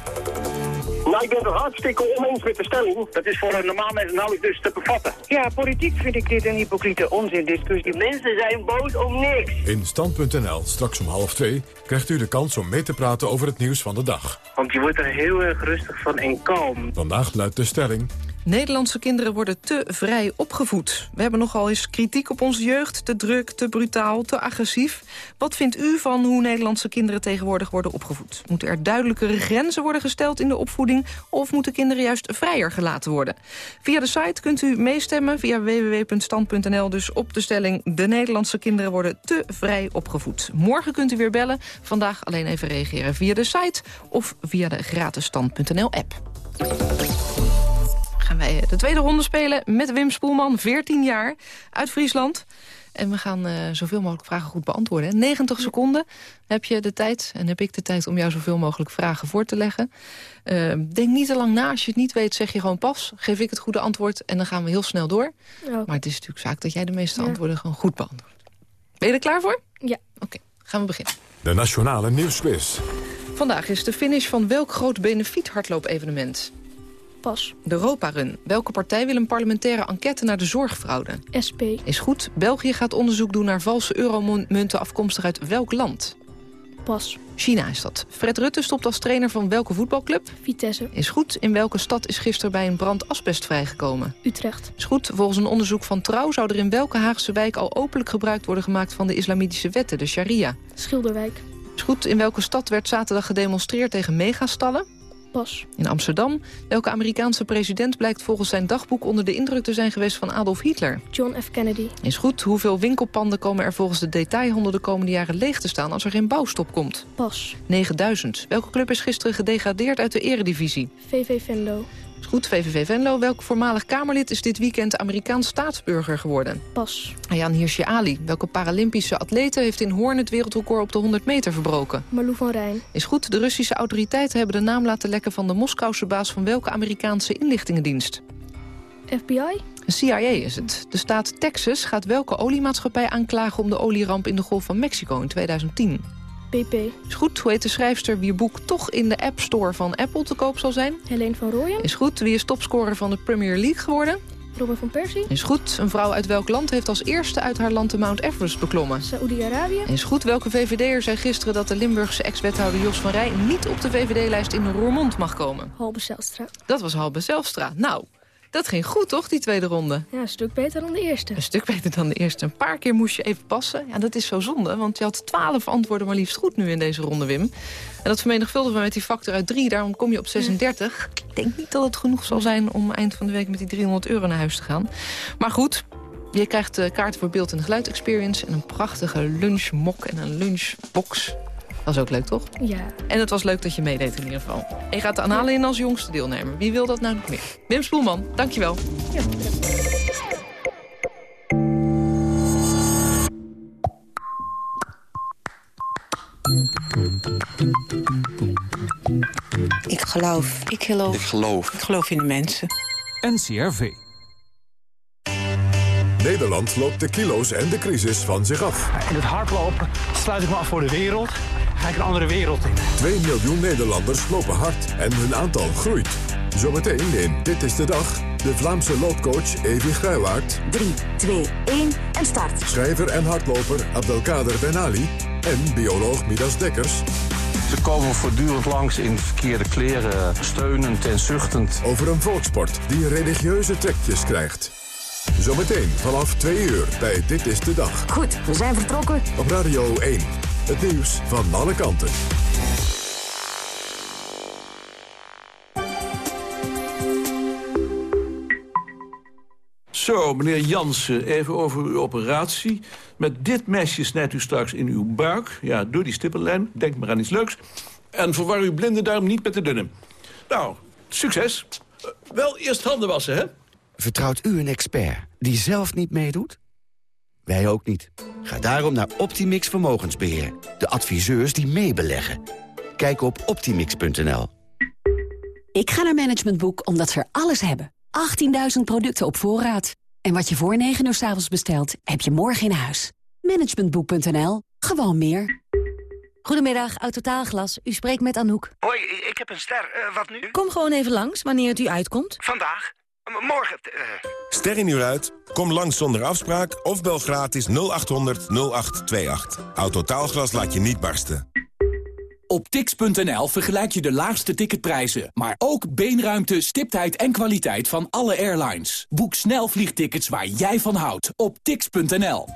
Nou, ik ben het hartstikke oneens met de stelling. Dat is voor een normaal mens nauwelijks dus te bevatten. Ja, politiek vind ik dit een hypocriete onzindiscussie. Die mensen zijn boos om niks. In Stand.nl, straks om half twee, krijgt u de kans om mee te praten over het nieuws van de dag. Want je wordt er heel erg rustig van en kalm. Vandaag luidt de stelling... Nederlandse kinderen worden te vrij opgevoed. We hebben nogal eens kritiek op onze jeugd. Te druk, te brutaal, te agressief. Wat vindt u van hoe Nederlandse kinderen tegenwoordig worden opgevoed? Moeten er duidelijkere grenzen worden gesteld in de opvoeding... of moeten kinderen juist vrijer gelaten worden? Via de site kunt u meestemmen via www.stand.nl... dus op de stelling de Nederlandse kinderen worden te vrij opgevoed. Morgen kunt u weer bellen. Vandaag alleen even reageren via de site of via de gratis stand.nl-app gaan wij de tweede ronde spelen met Wim Spoelman, 14 jaar, uit Friesland. En we gaan uh, zoveel mogelijk vragen goed beantwoorden. 90 seconden heb je de tijd en heb ik de tijd om jou zoveel mogelijk vragen voor te leggen. Uh, denk niet te lang na. Als je het niet weet, zeg je gewoon pas. Geef ik het goede antwoord en dan gaan we heel snel door. Maar het is natuurlijk zaak dat jij de meeste ja. antwoorden gewoon goed beantwoordt. Ben je er klaar voor? Ja. Oké, okay, gaan we beginnen. De Nationale Nieuwsquiz. Vandaag is de finish van welk groot benefiet hardloopevenement? Pas. De Europa-run. Welke partij wil een parlementaire enquête naar de zorgfraude? SP. Is goed. België gaat onderzoek doen naar valse euromunten afkomstig uit welk land? Pas. China is dat. Fred Rutte stopt als trainer van welke voetbalclub? Vitesse. Is goed. In welke stad is gisteren bij een brand asbest vrijgekomen? Utrecht. Is goed. Volgens een onderzoek van Trouw zou er in welke Haagse wijk al openlijk gebruik worden gemaakt van de islamitische wetten, de sharia? Schilderwijk. Is goed. In welke stad werd zaterdag gedemonstreerd tegen megastallen? Pas. In Amsterdam. Welke Amerikaanse president blijkt volgens zijn dagboek onder de indruk te zijn geweest van Adolf Hitler? John F. Kennedy. Is goed. Hoeveel winkelpanden komen er volgens de detailhandel de komende jaren leeg te staan als er geen bouwstop komt? Pas. 9000. Welke club is gisteren gedegradeerd uit de eredivisie? VV Venlo. Is goed. VVV Venlo. Welk voormalig Kamerlid is dit weekend Amerikaans staatsburger geworden? Pas. Jan Hirsje Ali. Welke Paralympische atlete heeft in Hoorn het wereldrecord op de 100 meter verbroken? Marlou van Rijn. Is goed. De Russische autoriteiten hebben de naam laten lekken van de Moskouse baas van welke Amerikaanse inlichtingendienst? FBI? CIA is het. De staat Texas gaat welke oliemaatschappij aanklagen om de olieramp in de Golf van Mexico in 2010? BP. Is goed. Hoe heet de schrijfster wier boek toch in de App Store van Apple te koop zal zijn? Helene van Rooyen. Is goed. Wie is topscorer van de Premier League geworden? Robin van Persie. Is goed. Een vrouw uit welk land heeft als eerste uit haar land de Mount Everest beklommen? Saoedi-Arabië. Is goed. Welke VVD'er zei gisteren dat de Limburgse ex-wethouder Jos van Rij... niet op de VVD-lijst in Roermond mag komen? Halbe Zijlstra. Dat was Halbe Zijlstra. Nou, dat ging goed, toch, die tweede ronde? Ja, een stuk beter dan de eerste. Een stuk beter dan de eerste. Een paar keer moest je even passen. Ja, dat is zo zonde, want je had twaalf antwoorden maar liefst goed nu in deze ronde, Wim. En dat vermenigvuldigen we met die factor uit 3, daarom kom je op 36. Ik denk niet dat het genoeg zal zijn om eind van de week met die 300 euro naar huis te gaan. Maar goed, je krijgt kaarten voor beeld- en geluid-experience... en een prachtige lunchmok en een lunchbox. Dat is ook leuk, toch? Ja. En het was leuk dat je meedeed in ieder geval. En je gaat de analen in als jongste deelnemer. Wie wil dat nou nog meer? Wim Spoelman, dankjewel. Ja, Ik geloof. Ik geloof. Ik geloof. Ik geloof in de mensen. NCRV. Nederland loopt de kilo's en de crisis van zich af. In het hardlopen sluit ik me af voor de wereld. Ga ik een andere wereld in. 2 miljoen Nederlanders lopen hard en hun aantal groeit. Zometeen in Dit is de Dag, de Vlaamse loopcoach Evi Gruiwaard. 3, 2, 1 en start. Schrijver en hardloper Abdelkader Ben Ali en bioloog Midas Dekkers. Ze komen voortdurend langs in verkeerde kleren, steunend en zuchtend. Over een volksport die religieuze trekjes krijgt. Zometeen vanaf 2 uur bij Dit is de Dag. Goed, we zijn vertrokken. Op Radio 1. Het nieuws van alle kanten. Zo, meneer Jansen, even over uw operatie. Met dit mesje snijdt u straks in uw buik. Ja, door die stippenlijn. Denk maar aan iets leuks. En verwar uw blinde duim niet met de dunne. Nou, succes. Uh, wel eerst handen wassen, hè? Vertrouwt u een expert die zelf niet meedoet? Wij ook niet. Ga daarom naar Optimix Vermogensbeheer. De adviseurs die meebeleggen. Kijk op optimix.nl. Ik ga naar Management Boek omdat ze er alles hebben. 18.000 producten op voorraad. En wat je voor 9 uur s avonds bestelt, heb je morgen in huis. Managementboek.nl. Gewoon meer. Goedemiddag, Autotaalglas. U spreekt met Anouk. Hoi, ik heb een ster. Eh, wat nu? Kom gewoon even langs, wanneer het u uitkomt. Vandaag? Morgen? eh. Ster in uur uit? Kom langs zonder afspraak of bel gratis 0800 0828. Autotaalglas laat je niet barsten. Op tix.nl vergelijk je de laagste ticketprijzen, maar ook beenruimte, stiptheid en kwaliteit van alle airlines. Boek snel vliegtickets waar jij van houdt op tix.nl.